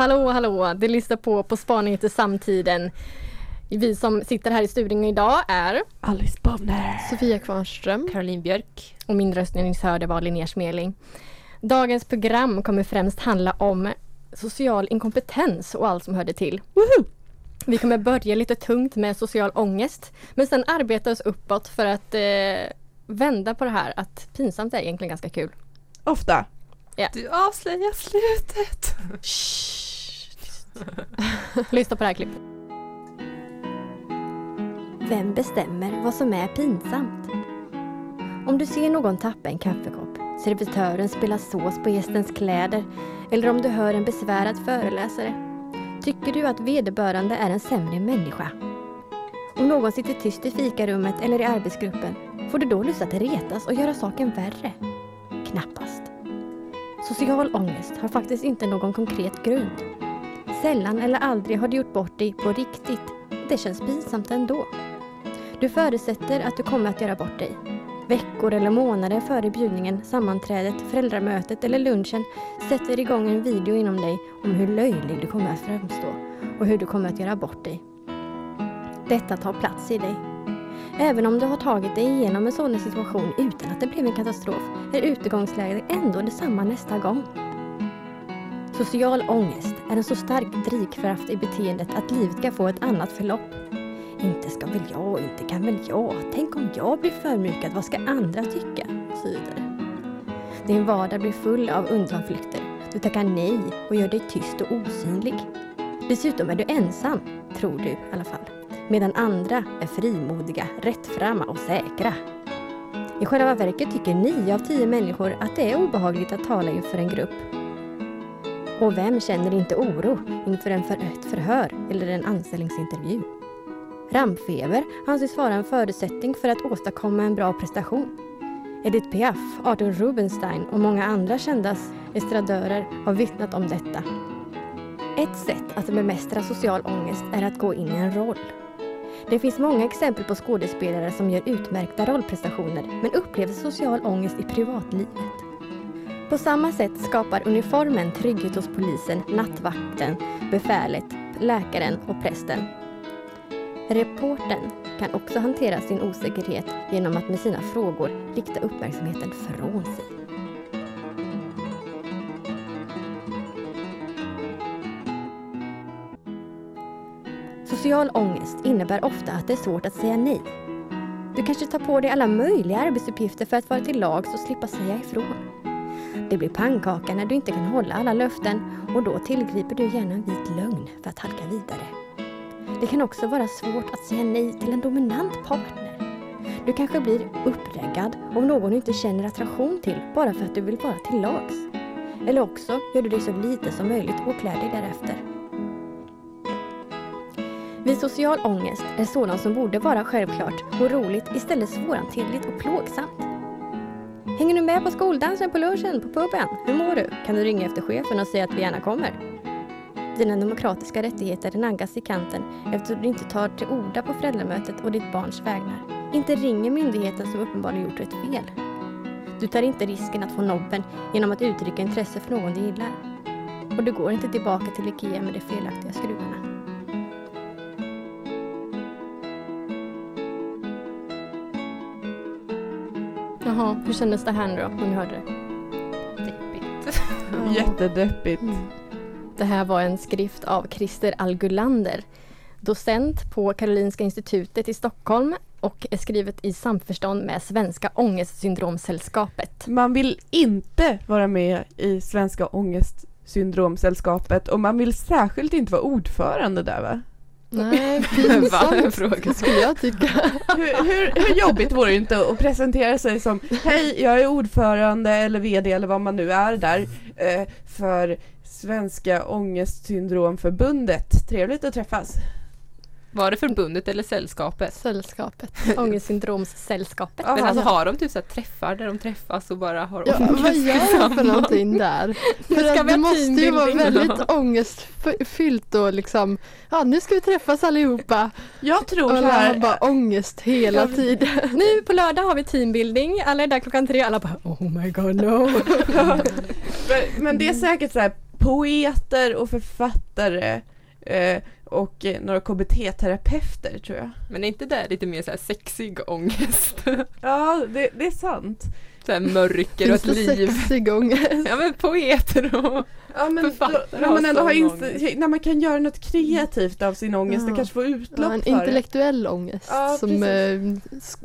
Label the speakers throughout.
Speaker 1: Hallå, hallå! Du lyssnar på På spaning till samtiden. Vi som sitter här i studion idag är
Speaker 2: Alice Bonner.
Speaker 3: Sofia Kvarnström.
Speaker 2: Caroline Björk.
Speaker 1: och min röst ni nyss hörde var Linnea Smeling. Dagens program kommer främst handla om social inkompetens och allt som hörde till.
Speaker 2: Woho!
Speaker 1: Vi kommer börja lite tungt med social ångest men sen arbeta oss uppåt för att eh, vända på det här att pinsamt är egentligen ganska kul.
Speaker 2: Ofta.
Speaker 3: Du avslöjar slutet.
Speaker 1: Lyssna på det här klippet. Vem bestämmer vad som är pinsamt? Om du ser någon tappa en kaffekopp, servitören spela sås på gästens kläder eller om du hör en besvärad föreläsare. Tycker du att vederbörande är en sämre människa? Om någon sitter tyst i fikarummet eller i arbetsgruppen, får du då lust att retas och göra saken värre? Knappast. Social ångest har faktiskt inte någon konkret grund. Sällan eller aldrig har du gjort bort dig på riktigt. Det känns pinsamt ändå. Du förutsätter att du kommer att göra bort dig. Veckor eller månader före bjudningen, sammanträdet, föräldramötet eller lunchen sätter igång en video inom dig om hur löjlig du kommer att framstå och hur du kommer att göra bort dig. Detta tar plats i dig. Även om du har tagit dig igenom en sådan situation utan att det blev en katastrof är utgångsläget ändå detsamma nästa gång. Social ångest är en så stark drivkraft i beteendet att livet ska få ett annat förlopp. Inte ska väl jag, inte kan väl jag, tänk om jag blir förmjukad, vad ska andra tycka? Så vidare. Din vardag blir full av undanflykter. Du tackar nej och gör dig tyst och osynlig. Dessutom är du ensam, tror du i alla fall. Medan andra är frimodiga, rättframma och säkra. I själva verket tycker nio av tio människor att det är obehagligt att tala inför en grupp. Och vem känner inte oro inför en för ett förhör eller en anställningsintervju? Rampfeber anses vara en förutsättning för att åstadkomma en bra prestation. Edith Piaf, Arthur Rubinstein och många andra kända estradörer har vittnat om detta. Ett sätt att bemästra social ångest är att gå in i en roll. Det finns många exempel på skådespelare som gör utmärkta rollprestationer men upplever social ångest i privatlivet. På samma sätt skapar uniformen trygghet hos polisen, nattvakten, befälet, läkaren och prästen. Reportern kan också hantera sin osäkerhet genom att med sina frågor rikta uppmärksamheten från sig. Social ångest innebär ofta att det är svårt att säga nej. Du kanske tar på dig alla möjliga arbetsuppgifter för att vara till lags och slippa säga ifrån. Det blir pannkaka när du inte kan hålla alla löften och då tillgriper du gärna en vit lögn för att halka vidare. Det kan också vara svårt att säga nej till en dominant partner. Du kanske blir uppreggad om någon du inte känner attraktion till bara för att du vill vara till lags. Eller också gör du det så lite som möjligt och klär dig därefter. Vid social ångest är sådant som borde vara självklart och roligt istället svårhanterligt och plågsamt. Hänger du med på skoldansen på lunchen på puben? Hur mår du? Kan du ringa efter chefen och säga att vi gärna kommer? Dina demokratiska rättigheter naggas i kanten eftersom du inte tar till orda på föräldramötet och ditt barns vägnar. Inte ringer myndigheten som uppenbarligen gjort ett fel. Du tar inte risken att få nobben genom att uttrycka intresse för någon du gillar. Och du går inte tillbaka till IKEA med de felaktiga skruvarna. Jaha, hur kändes det här nu då, när ni hörde det?
Speaker 3: Deppigt.
Speaker 2: Jättedeppigt.
Speaker 1: Det här var en skrift av Christer Algulander, docent på Karolinska institutet i Stockholm och är skrivet i samförstånd med Svenska ångestsyndromsällskapet.
Speaker 2: Man vill inte vara med i Svenska ångestsyndromsällskapet och man vill särskilt inte vara ordförande där va?
Speaker 3: Nej, pinsamt
Speaker 1: Fråga.
Speaker 3: skulle jag tycka.
Speaker 2: Hur, hur, hur jobbigt vore det inte att presentera sig som Hej, jag är ordförande eller VD eller vad man nu är där eh, för Svenska ångestsyndromförbundet. Trevligt att träffas.
Speaker 3: Var det förbundet eller sällskapet?
Speaker 1: Sällskapet. Ångestsyndromssällskapet.
Speaker 3: Men alltså
Speaker 2: han-
Speaker 3: har de typ så här träffar där de träffas och bara har
Speaker 4: Ja, vad gör de för någonting där? För
Speaker 3: ska
Speaker 4: att det måste ju vara väldigt ångestfyllt och liksom, ja nu ska vi träffas allihopa.
Speaker 2: Jag tror
Speaker 4: Och
Speaker 2: så här,
Speaker 4: bara ångest hela tiden.
Speaker 1: Nu på lördag har vi teambuilding. Alla är där klockan tre. Alla bara oh my god no.
Speaker 2: men, men det är säkert så här poeter och författare eh, och eh, några KBT-terapeuter tror jag.
Speaker 3: Men är inte det lite mer så här sexig ångest?
Speaker 2: Ja, det, det är sant.
Speaker 3: Så här mörker och ett liv.
Speaker 4: sexig ångest?
Speaker 3: Ja men poeter och...
Speaker 2: Ja, men då,
Speaker 3: Författare
Speaker 2: när,
Speaker 3: har
Speaker 2: man ändå har inst- när man kan göra något kreativt av sin ångest
Speaker 4: Ja.
Speaker 2: och kanske få utlopp
Speaker 4: Ja, en
Speaker 2: för det.
Speaker 4: intellektuell ångest
Speaker 2: Ja,
Speaker 4: som eh,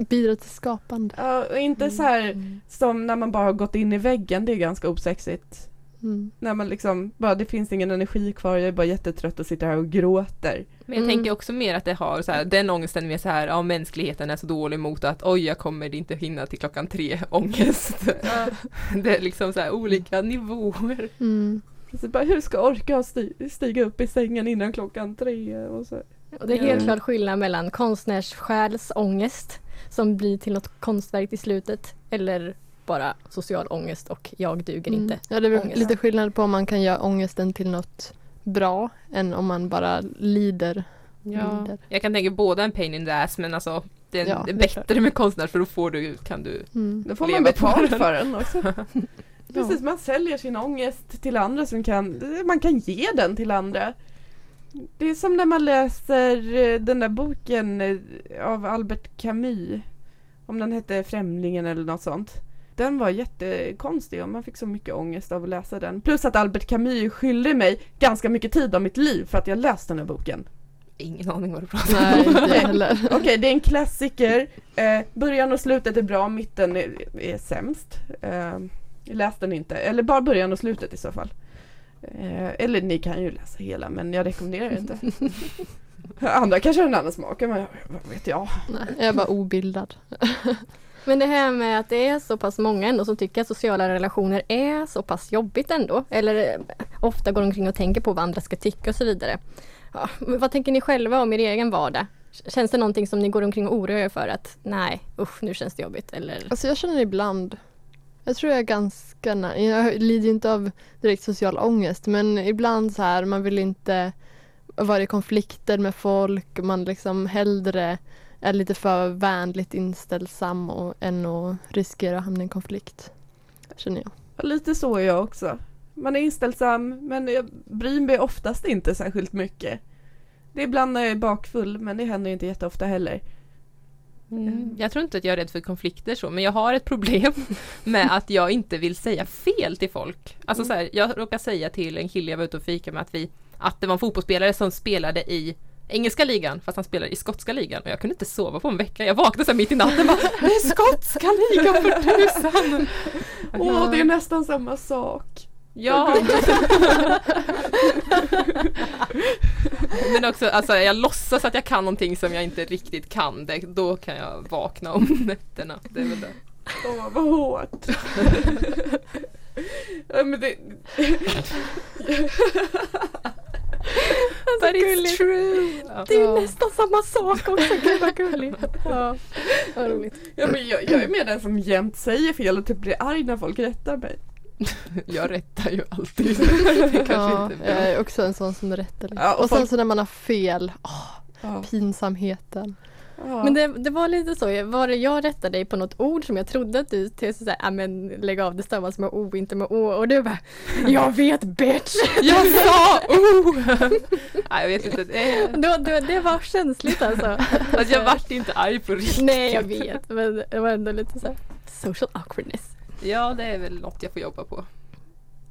Speaker 4: bidrar till skapande.
Speaker 2: Ja, och inte så här
Speaker 4: Mm.
Speaker 2: som när man bara har gått in i väggen, det är ganska osexigt.
Speaker 4: Mm.
Speaker 2: När man liksom, bara det finns ingen energi kvar, jag är bara jättetrött och sitter här och gråter.
Speaker 3: Men jag
Speaker 4: Mm.
Speaker 3: tänker också mer att det har så här, den ångesten mer så här, ja mänskligheten är så dålig mot att oj jag kommer inte hinna till klockan tre ångest. Det är liksom så här olika nivåer.
Speaker 4: Mm.
Speaker 2: Så bara, hur ska jag orka sti- stiga upp i sängen innan klockan tre? Och så.
Speaker 5: Och det är helt
Speaker 2: Mm.
Speaker 5: klart skillnad mellan konstnärssjäls ångest som blir till något konstverk i slutet eller bara social ångest och jag duger
Speaker 4: Mm.
Speaker 5: inte.
Speaker 4: Ja, det är väl
Speaker 5: ångest.
Speaker 4: lite skillnad på om man kan göra ångesten till något bra än om man bara lider. lider.
Speaker 3: Jag kan tänka båda en pain in the ass men alltså det är,
Speaker 4: Ja,
Speaker 3: det är bättre med konstnär för då får du, kan du
Speaker 4: Mm.
Speaker 2: Då får man betalt för den också. Precis, man säljer sin ångest till andra som kan, man kan ge den till andra. Det är som när man läser eh, den där boken eh, av Albert Camus. Om den hette Främlingen eller något sånt. Den var jättekonstig och man fick så mycket ångest av att läsa den. Plus att Albert Camus skyllde mig ganska mycket tid av mitt liv för att jag läst den här boken.
Speaker 3: ingen aning vad du pratar om.
Speaker 4: Nej, inte jag heller.
Speaker 2: Okej, det är en klassiker. Eh, början och slutet är bra, mitten är, är sämst. Eh, jag läste den inte, eller bara början och slutet i så fall. Eh, eller ni kan ju läsa hela, men jag rekommenderar det inte. Andra kanske har en annan smak, men vad vet jag.
Speaker 4: Nej, jag är bara obildad.
Speaker 5: Men det här med att det är så pass många ändå som tycker att sociala relationer är så pass jobbigt ändå. Eller eh, ofta går omkring och tänker på vad andra ska tycka och så vidare. Ja, vad tänker ni själva om er egen vardag? Känns det någonting som ni går omkring och oroar er för att nej usch nu känns det jobbigt eller?
Speaker 4: Alltså jag känner ibland, jag tror jag är ganska, nä- jag lider ju inte av direkt social ångest men ibland så här man vill inte vara i konflikter med folk, man liksom hellre är lite för vänligt inställsam och, än att riskera att hamna i en konflikt. Känner jag.
Speaker 2: Lite så är jag också. Man är inställsam, men jag bryr mig oftast inte särskilt mycket. Det är ibland när jag är bakfull, men det händer ju inte jätteofta heller.
Speaker 3: Mm. Jag tror inte att jag är rädd för konflikter så, men jag har ett problem med att jag inte vill säga fel till folk. Alltså så här, jag råkade säga till en kille jag var ute och fika med att vi att det var en fotbollsspelare som spelade i engelska ligan fast han spelade i skotska ligan och jag kunde inte sova på en vecka. Jag vaknade så mitt i natten och bara Det är skotska ligan för tusan!
Speaker 2: Åh, det är nästan samma sak.
Speaker 3: Ja! Men också, alltså jag låtsas att jag kan någonting som jag inte riktigt kan. Det, då kan jag vakna om nätterna. Det är väl det.
Speaker 2: Åh, vad hårt. ja, men det...
Speaker 3: But it's true! Ja.
Speaker 5: Det är ju
Speaker 4: Ja.
Speaker 5: nästan samma sak också, gud vad gulligt. Ja, vad roligt.
Speaker 2: Ja, men jag, jag är med den som jämt säger fel och typ blir arg när folk rättar mig.
Speaker 3: Jag rättar ju alltid. Det kanske
Speaker 4: Ja,
Speaker 3: inte är
Speaker 4: jag är också en sån som rättar lite.
Speaker 2: Ja, och
Speaker 4: och sen
Speaker 2: folk-
Speaker 4: så när man har fel,
Speaker 2: Ja.
Speaker 4: pinsamheten.
Speaker 2: Ja.
Speaker 5: Men det, det var lite så, var det jag rättade dig på något ord som jag trodde att du till såhär, ja men lägg av det stavas med o inte med å och du bara Jag vet bitch!
Speaker 3: Jag sa oh! Nej jag vet inte. Det,
Speaker 5: Då, då, det var känsligt alltså.
Speaker 3: alltså, jag vart inte arg på riktigt.
Speaker 5: Nej jag vet men det var ändå lite så här, social awkwardness.
Speaker 3: Ja det är väl något jag får jobba på.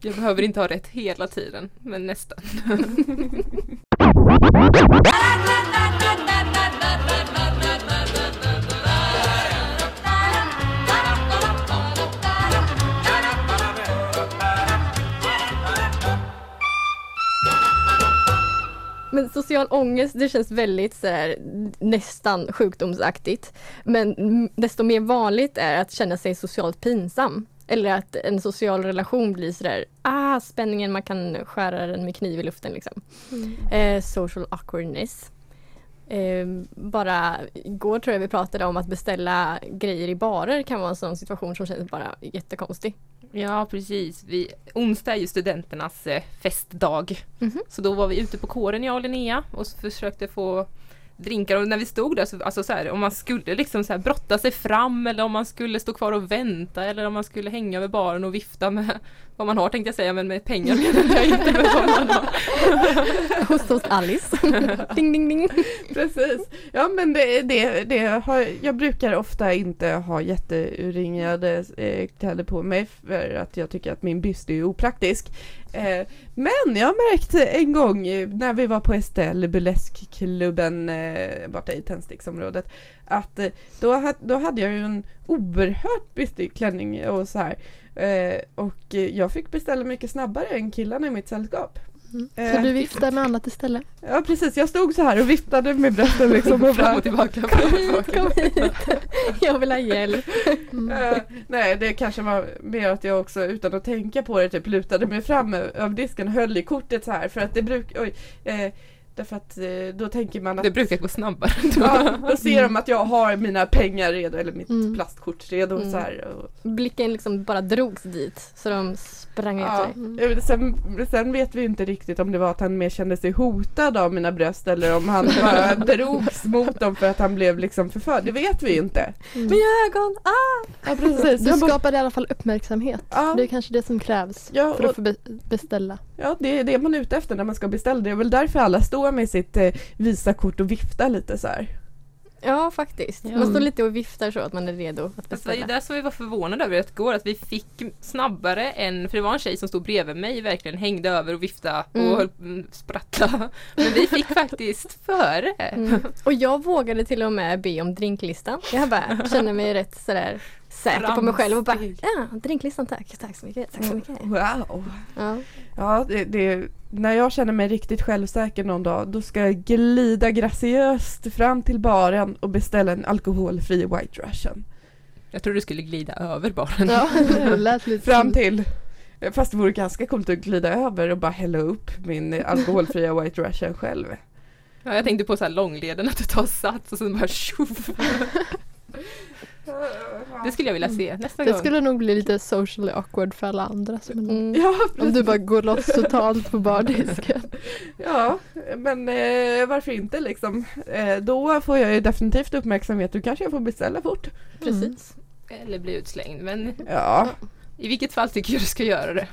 Speaker 3: Jag behöver inte ha rätt hela tiden, men nästan.
Speaker 5: Men social ångest det känns väldigt så här, nästan sjukdomsaktigt. Men mm, desto mer vanligt är att känna sig socialt pinsam. Eller att en social relation blir sådär, ah spänningen man kan skära den med kniv i luften liksom. Eh, social awkwardness. Eh, bara igår tror jag vi pratade om att beställa grejer i barer kan vara en sån situation som känns bara jättekonstig.
Speaker 3: Ja precis. Vi, onsdag är ju studenternas eh, festdag.
Speaker 5: Mhm.
Speaker 3: Så då var vi ute på kåren jag och Linnea och försökte få drinkar och när vi stod där så, alltså så här, om man skulle liksom så här brotta sig fram eller om man skulle stå kvar och vänta eller om man skulle hänga över baren och vifta med vad man har tänkte jag säga men med pengar menar jag inte med vad man har.
Speaker 5: Hos, hos Alice. ding, ding, ding.
Speaker 2: Precis. Ja men det, det, det har, jag brukar ofta inte ha jätteuringade eh, kläder på mig för att jag tycker att min byst är opraktisk. Eh, men jag märkte en gång eh, när vi var på Estelle, burleskklubben eh, borta i tändsticksområdet, att då, då hade jag ju en oerhört bystig klänning och så här. Och jag fick beställa mycket snabbare än killarna i mitt sällskap.
Speaker 4: Mm.
Speaker 2: Eh,
Speaker 4: Så du viftar med annat istället?
Speaker 2: Ja precis, jag stod så här och viftade med brösten liksom och
Speaker 3: Fram och tillbaka. Fram och tillbaka.
Speaker 5: Kom hit. Jag vill ha hjälp.
Speaker 2: Eh, nej, det kanske var mer att jag också utan att tänka på det typ lutade mig fram över disken och höll i kortet så här för att det brukar, oj, eh, därför att eh, då tänker man att
Speaker 3: Det brukar gå snabbare.
Speaker 2: ja, då ser de att jag har mina pengar redo eller mitt
Speaker 4: Mm.
Speaker 2: plastkort redo
Speaker 5: Mm.
Speaker 2: så här. Och,
Speaker 5: Blicken liksom bara drogs dit så de sprang
Speaker 2: ja.
Speaker 5: efter dig.
Speaker 2: Vet, sen, sen vet vi inte riktigt om det var att han mer kände sig hotad av mina bröst eller om han bara drogs mot dem för att han blev liksom förförd. Det vet vi inte.
Speaker 5: Mina ögon! Ah!
Speaker 2: Ja precis.
Speaker 4: Du skapade i alla fall uppmärksamhet.
Speaker 2: ja,
Speaker 4: Det är kanske det som krävs
Speaker 2: ja,
Speaker 4: för
Speaker 2: och-
Speaker 4: att få be- beställa.
Speaker 2: Ja, det är det man är ute efter när man ska beställa. Det är väl därför alla står med sitt eh, Visakort och viftar lite så här.
Speaker 5: Ja faktiskt.
Speaker 3: Ja.
Speaker 5: Man står lite och viftar så att man är redo att
Speaker 3: Fast det var ju
Speaker 5: beställa.
Speaker 3: där som vi var förvånade över att går att vi fick snabbare än, för det var en tjej som stod bredvid mig verkligen hängde över och viftade och
Speaker 5: Mm.
Speaker 3: höll mm, sprattla. Men vi fick faktiskt före.
Speaker 5: Mm. Och jag vågade till och med be om drinklistan. Jag bara känner mig rätt sådär säker på mig själv och bara ja, drinklistan tack, tack så mycket, tack så mycket.
Speaker 2: Wow!
Speaker 5: Ja.
Speaker 2: Ja, det, det, när jag känner mig riktigt självsäker någon dag då ska jag glida graciöst fram till baren och beställa en alkoholfri White Russian.
Speaker 3: Jag tror du skulle glida över baren.
Speaker 4: Ja, lät lite
Speaker 2: Fram till Fast det vore ganska coolt att glida över och bara hälla upp min alkoholfria White Russian själv.
Speaker 3: Ja, jag tänkte på så här långleden att du tar sats och sen bara tjoff. Det skulle jag vilja se nästa
Speaker 4: Det
Speaker 3: gång.
Speaker 4: skulle nog bli lite socially awkward för alla andra. Som en,
Speaker 5: Mm.
Speaker 2: Ja,
Speaker 4: om du bara går loss totalt på bardisken.
Speaker 2: Ja, men eh, varför inte liksom? Eh, då får jag ju definitivt uppmärksamhet. Då kanske jag får beställa fort.
Speaker 5: Precis.
Speaker 3: Eller bli utslängd. Men
Speaker 2: Ja.
Speaker 3: i vilket fall tycker jag du ska göra det.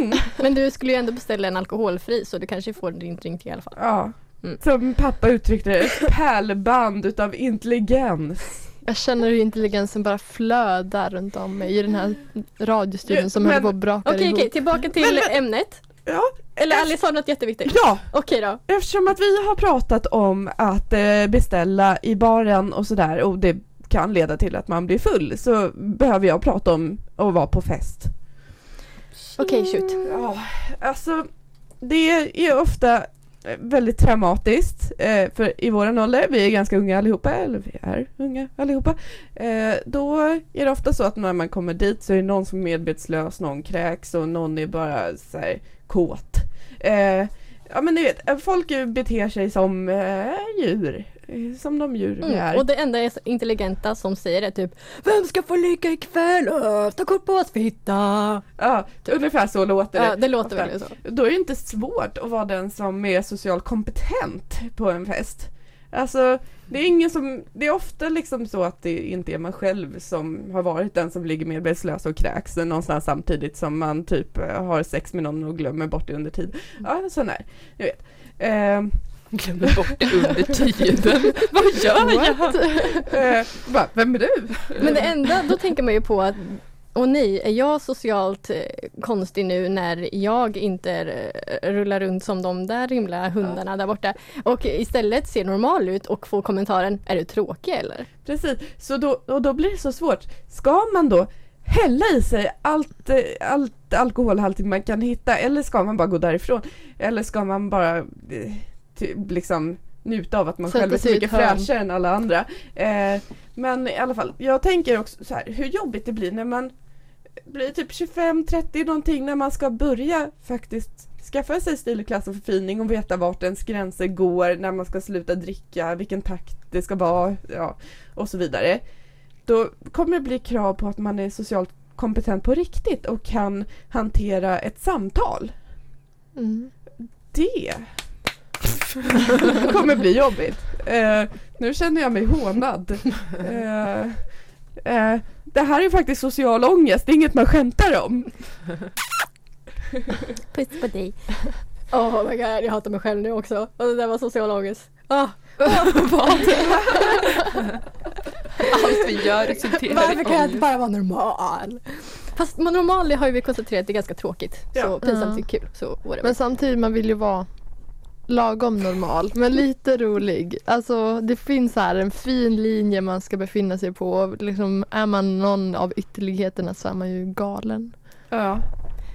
Speaker 2: Mm.
Speaker 5: Men du skulle ju ändå beställa en alkoholfri så du kanske får din drink i alla fall.
Speaker 2: ja.
Speaker 5: Mm.
Speaker 2: Som pappa uttryckte det, ett pärlband utav intelligens.
Speaker 4: Jag känner hur intelligensen bara flödar runt om mig i den här radiostudion som
Speaker 2: Men-
Speaker 4: håller på att braka
Speaker 5: Okej,
Speaker 4: ihop.
Speaker 5: okej, tillbaka till
Speaker 2: Men-
Speaker 5: ämnet.
Speaker 2: Ja,
Speaker 5: Eller Alice har något jätteviktigt.
Speaker 2: ja,
Speaker 5: Okej då.
Speaker 2: eftersom att vi har pratat om att eh, beställa i baren och sådär och det kan leda till att man blir full så behöver jag prata om att vara på fest.
Speaker 5: Okej, shoot.
Speaker 2: Ja, alltså det är ofta väldigt traumatiskt eh, för i våran ålder, vi är ganska unga allihopa, eller vi är unga allihopa, eh, då är det ofta så att när man kommer dit så är det någon som är medvetslös, någon kräks och någon är bara så här kåt. Eh, ja men ni vet, eh, folk beter sig som eh, djur, som de djur vi är.
Speaker 5: Mm. Och det enda är intelligenta som säger det typ Vem ska få ligga ikväll? Öh, Ta kort på oss fitta!
Speaker 2: Ja, ungefär så låter det.
Speaker 5: Ja, det låter väl så.
Speaker 2: Då är det inte svårt att vara den som är socialt kompetent på en fest. Alltså, det är ingen som, det är ofta liksom så att det inte är man själv som har varit den som ligger medvetslös och kräks någonstans samtidigt som man typ eh, har sex med någon och glömmer bort det under tid. Ja, sån där, jag vet. Ehm,
Speaker 3: Glömmer bort det under tiden. Vad gör jag?
Speaker 2: Eh, bara, vem är du?
Speaker 5: Men det enda, då tänker man ju på att och nej, är jag socialt eh, konstig nu när jag inte eh, rullar runt som de där himla hundarna där borta och istället ser normal ut och får kommentaren Är du tråkig eller?
Speaker 2: Precis, så då, och då blir det så svårt. Ska man då hälla i sig allt, eh, allt alkoholhaltigt man kan hitta eller ska man bara gå därifrån? Eller ska man bara liksom njuta av att man
Speaker 4: Sätta
Speaker 2: själv är så mycket fräschare än alla andra? Eh, men i alla fall, jag tänker också så här, hur jobbigt det blir när man blir typ 25-30 någonting när man ska börja faktiskt skaffa sig stil, klass och förfining och veta vart ens gränser går, när man ska sluta dricka, vilken takt det ska vara ja, och så vidare. Då kommer det bli krav på att man är socialt kompetent på riktigt och kan hantera ett samtal.
Speaker 4: Mm.
Speaker 2: Det Det kommer bli jobbigt. Eh, nu känner jag mig hånad. Eh, eh, det här är faktiskt social ångest, det är inget man skämtar om.
Speaker 5: Puss på dig. Oh my god, jag hatar mig själv nu också. Och det där var social ångest. Ah.
Speaker 3: Allt vi gör resulterar
Speaker 5: Varför
Speaker 3: i
Speaker 5: kan jag inte bara vara normal? Fast man normal har ju vi konstaterat det är ganska tråkigt. Så
Speaker 2: Ja.
Speaker 5: pinsamt
Speaker 4: Ja.
Speaker 5: är kul. Så whatever.
Speaker 4: Men samtidigt man vill ju vara lagom normal men lite rolig. Alltså det finns här en fin linje man ska befinna sig på. Liksom, är man någon av ytterligheterna så är man ju galen.
Speaker 2: Ja.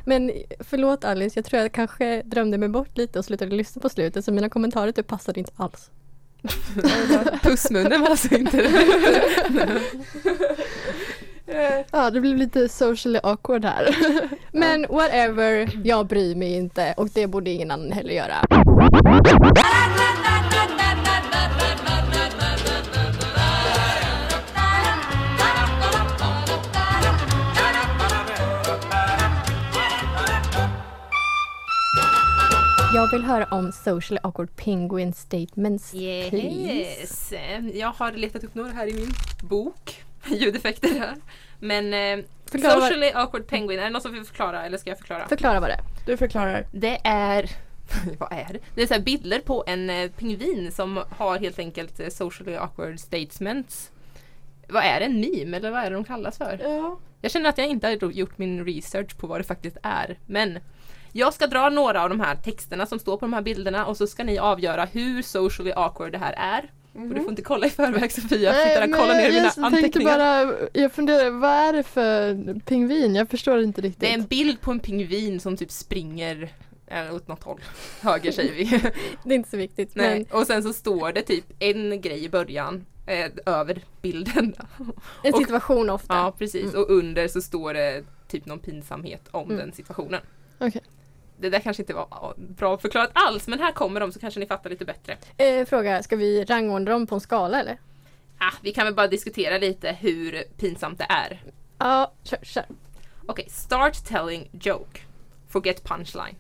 Speaker 5: Men förlåt Alice, jag tror jag kanske drömde mig bort lite och slutade lyssna på slutet så mina kommentarer typ passade inte alls.
Speaker 3: Pussmunnen var alltså inte
Speaker 4: Ja det blir lite socially awkward här.
Speaker 5: Men whatever, jag bryr mig inte och det borde ingen annan heller göra. Jag vill höra om socially awkward penguin statements. please.
Speaker 3: Yes. Jag har letat upp några här i min bok. Ljudeffekter här. Men eh, Socially awkward penguin, är det någon som vill förklara eller ska jag förklara?
Speaker 5: Förklara vad det är.
Speaker 2: du förklarar.
Speaker 3: Det är vad är det? Det är så här bilder på en eh, pingvin som har helt enkelt eh, socially awkward statements. Vad är det? En meme eller vad är det de kallas för?
Speaker 2: Ja.
Speaker 3: Jag känner att jag inte har gjort min research på vad det faktiskt är. Men jag ska dra några av de här texterna som står på de här bilderna och så ska ni avgöra hur socially awkward det här är. Och du får inte kolla i förväg Sofia, jag sitter och kollar ner i mina
Speaker 4: jag
Speaker 3: anteckningar.
Speaker 4: bara, jag funderar, vad är det för pingvin? Jag förstår inte riktigt.
Speaker 3: Det är en bild på en pingvin som typ springer eh, åt något håll. Höger säger vi.
Speaker 5: Det är inte så viktigt. Men
Speaker 3: Och sen så står det typ en grej i början eh, över bilden.
Speaker 5: en
Speaker 3: och-
Speaker 5: situation ofta.
Speaker 3: Ja precis och under så står det typ någon pinsamhet om
Speaker 5: Mm.
Speaker 3: den situationen.
Speaker 4: Okej.
Speaker 3: Det där kanske inte var bra förklarat alls men här kommer de så kanske ni fattar lite bättre.
Speaker 5: Eh, fråga, ska vi rangordna dem på en skala eller?
Speaker 3: Ah, vi kan väl bara diskutera lite hur pinsamt det är.
Speaker 5: Ja, kör, kör.
Speaker 3: Okej, start telling joke. Forget punchline.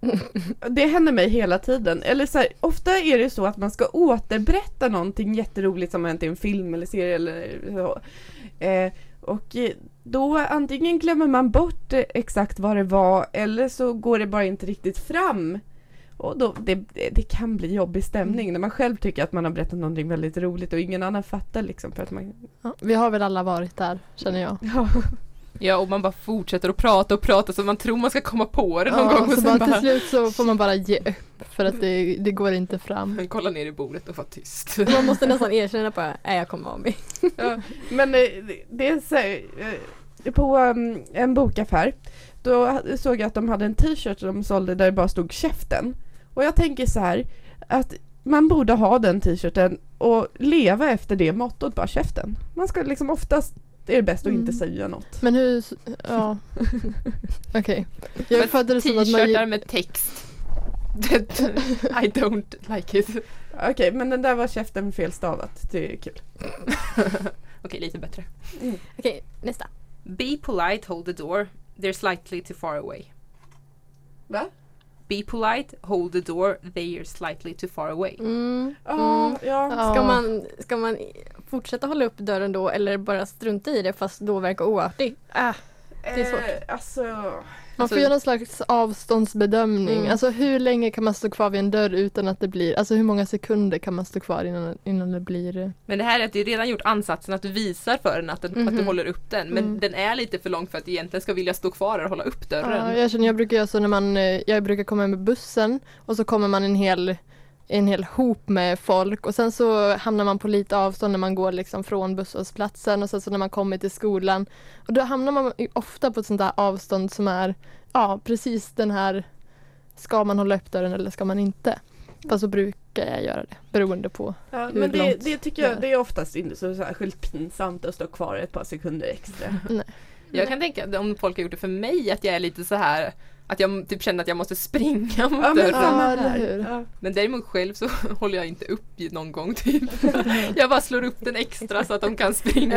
Speaker 2: Det händer mig hela tiden. Eller så här, ofta är det så att man ska återberätta någonting jätteroligt som har hänt i en film eller serie eller så. Eh, och då antingen glömmer man bort exakt vad det var eller så går det bara inte riktigt fram. Och då, det, det det kan bli jobbig stämning när man själv tycker att man har berättat någonting väldigt roligt och ingen annan fattar liksom för att man...
Speaker 4: Ja, vi har väl alla varit där, känner jag.
Speaker 2: Ja,
Speaker 3: Ja och man bara fortsätter att prata och prata så man tror man ska komma på det någon
Speaker 4: Ja,
Speaker 3: gång och
Speaker 4: så
Speaker 3: sen
Speaker 4: bara
Speaker 3: bara,
Speaker 4: till slut så får man bara ge upp för att det, det går inte fram.
Speaker 3: kolla ner i bordet och vara tyst.
Speaker 5: Man måste nästan erkänna bara, nej jag kommer av mig.
Speaker 2: Ja, men eh, det- är så här, eh, på um, en bokaffär då såg jag att de hade en t-shirt de sålde där det bara stod käften. Och jag tänker så här att man borde ha den t-shirten och leva efter det mottot, bara käften. Man ska liksom oftast är det bäst att inte
Speaker 4: Mm.
Speaker 2: säga något.
Speaker 4: Men hur, ja. Okej. Jag
Speaker 3: Men
Speaker 4: fattade det som att man...
Speaker 3: T-shirtar med text. I don't like it.
Speaker 2: Okej, men den där var käften felstavat. Det är kul.
Speaker 3: Okej, lite bättre.
Speaker 5: Okej, nästa.
Speaker 3: Be polite, hold the door. They're slightly too far away.
Speaker 2: Va?
Speaker 3: Be polite, hold the door. They are slightly too far away.
Speaker 5: Mm.
Speaker 2: Ja,
Speaker 5: Mm.
Speaker 2: ja.
Speaker 4: Ja.
Speaker 5: Ska, man, ska man fortsätta hålla upp dörren då eller bara strunta i det fast då verka oartig? Ah, det är svårt.
Speaker 2: Eh, alltså,
Speaker 4: Man
Speaker 3: Alltså-
Speaker 4: får göra någon slags avståndsbedömning.
Speaker 5: Mm.
Speaker 4: Alltså hur länge kan man stå kvar vid en dörr utan att det blir, alltså hur många sekunder kan man stå kvar innan, innan det blir
Speaker 3: Men det här är att du redan gjort ansatsen att du visar för den att, den, att du
Speaker 5: Mhm.
Speaker 3: håller upp den. Men
Speaker 4: Mm.
Speaker 3: den är lite för lång för att du egentligen ska vilja stå kvar och hålla upp dörren.
Speaker 4: Ja, jag känner jag brukar göra så när man, eh, jag brukar komma med bussen och så kommer man en hel en hel hop med folk och sen så hamnar man på lite avstånd när man går liksom från busshållplatsen och sen så när man kommer till skolan. Och då hamnar man ju ofta på ett sånt där avstånd som är, ja precis den här, ska man hålla upp dörren eller ska man inte? Fast så brukar jag göra det beroende på.
Speaker 2: ja,
Speaker 4: Hur
Speaker 2: men det,
Speaker 4: långt
Speaker 2: det tycker jag
Speaker 4: är.
Speaker 2: det är oftast inte så särskilt pinsamt att stå kvar ett par sekunder extra.
Speaker 3: Jag kan tänka att om folk har gjort det för mig att jag är lite så här att jag typ känner att jag måste springa mot
Speaker 2: Ja, men
Speaker 3: dörren.
Speaker 2: Ja.
Speaker 3: Men däremot själv så håller jag inte upp någon gång typ. Jag bara slår upp den extra så att de kan springa.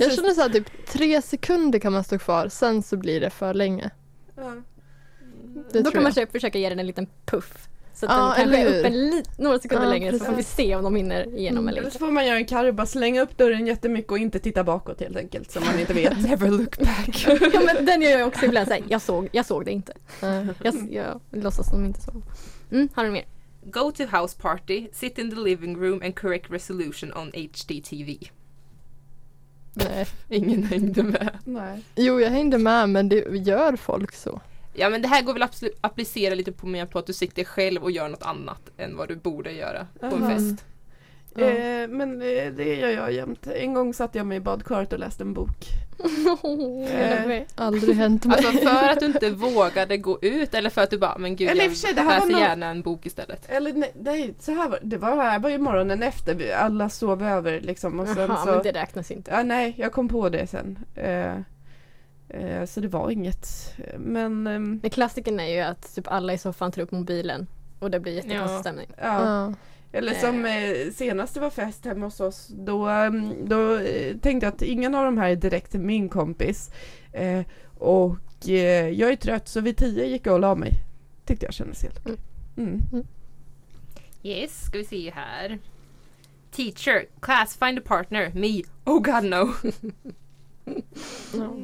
Speaker 4: Jag känner så här typ tre sekunder kan man stå kvar, sen så blir det för länge.
Speaker 2: Ja.
Speaker 4: Det
Speaker 5: då kan man
Speaker 4: jag.
Speaker 5: försöka- försöka ge den en liten puff. Så att
Speaker 4: Ja,
Speaker 5: den kanske är uppe några sekunder
Speaker 4: Ja,
Speaker 5: längre så får vi
Speaker 4: precis.
Speaker 5: se om de hinner igenom
Speaker 4: Mm.
Speaker 5: eller inte.
Speaker 2: så får man göra en bara slänga upp dörren jättemycket och inte titta bakåt helt enkelt så man inte vet.
Speaker 3: Never look back.
Speaker 5: Ja men den gör jag också ibland såhär, jag såg, jag såg det inte. Jag, jag låtsas som inte såg. Mm, har du mer?
Speaker 3: Go to house party, sit in the living room and correct resolution on HDTV.
Speaker 4: Nej.
Speaker 3: Ingen hängde med.
Speaker 2: Nej.
Speaker 4: Jo, jag hängde med men det gör folk så.
Speaker 3: Ja men det här går väl att applicera lite på mer på att du sitter själv och gör något annat än vad du borde göra på en
Speaker 2: Aha.
Speaker 3: fest.
Speaker 4: Ja.
Speaker 2: Eh, men eh, det gör jag jämt. En gång satt jag mig i badkaret och läste en bok.
Speaker 5: Eh,
Speaker 4: Aldrig hänt mig.
Speaker 3: Alltså för att du inte vågade gå ut eller för att du bara men gud
Speaker 2: Eller
Speaker 3: jag
Speaker 2: sig, det
Speaker 3: läser
Speaker 2: nog-
Speaker 3: gärna en bok istället.
Speaker 2: Eller nej, nej så här var det. var, här var ju morgonen efter. Vi Alla sov över liksom. Och sen
Speaker 5: Jaha,
Speaker 2: så,
Speaker 5: men det räknas inte.
Speaker 2: ja, nej, jag kom på det sen. Eh, så det var inget. Men ehm,
Speaker 5: Men klassikern är ju att typ alla i soffan tar upp mobilen och det blir jättekonstig
Speaker 3: Ja.
Speaker 5: stämning.
Speaker 2: ja. Eller som eh, senast det var fest hemma hos oss, då, ehm, då eh, tänkte jag att ingen av de här är direkt min kompis. Eh, och eh, jag är trött så vid tio gick jag och la mig. Tyckte jag kändes helt okej. Mm.
Speaker 3: Yes, ska vi se här. Teacher, class, find a partner, me. Oh god no.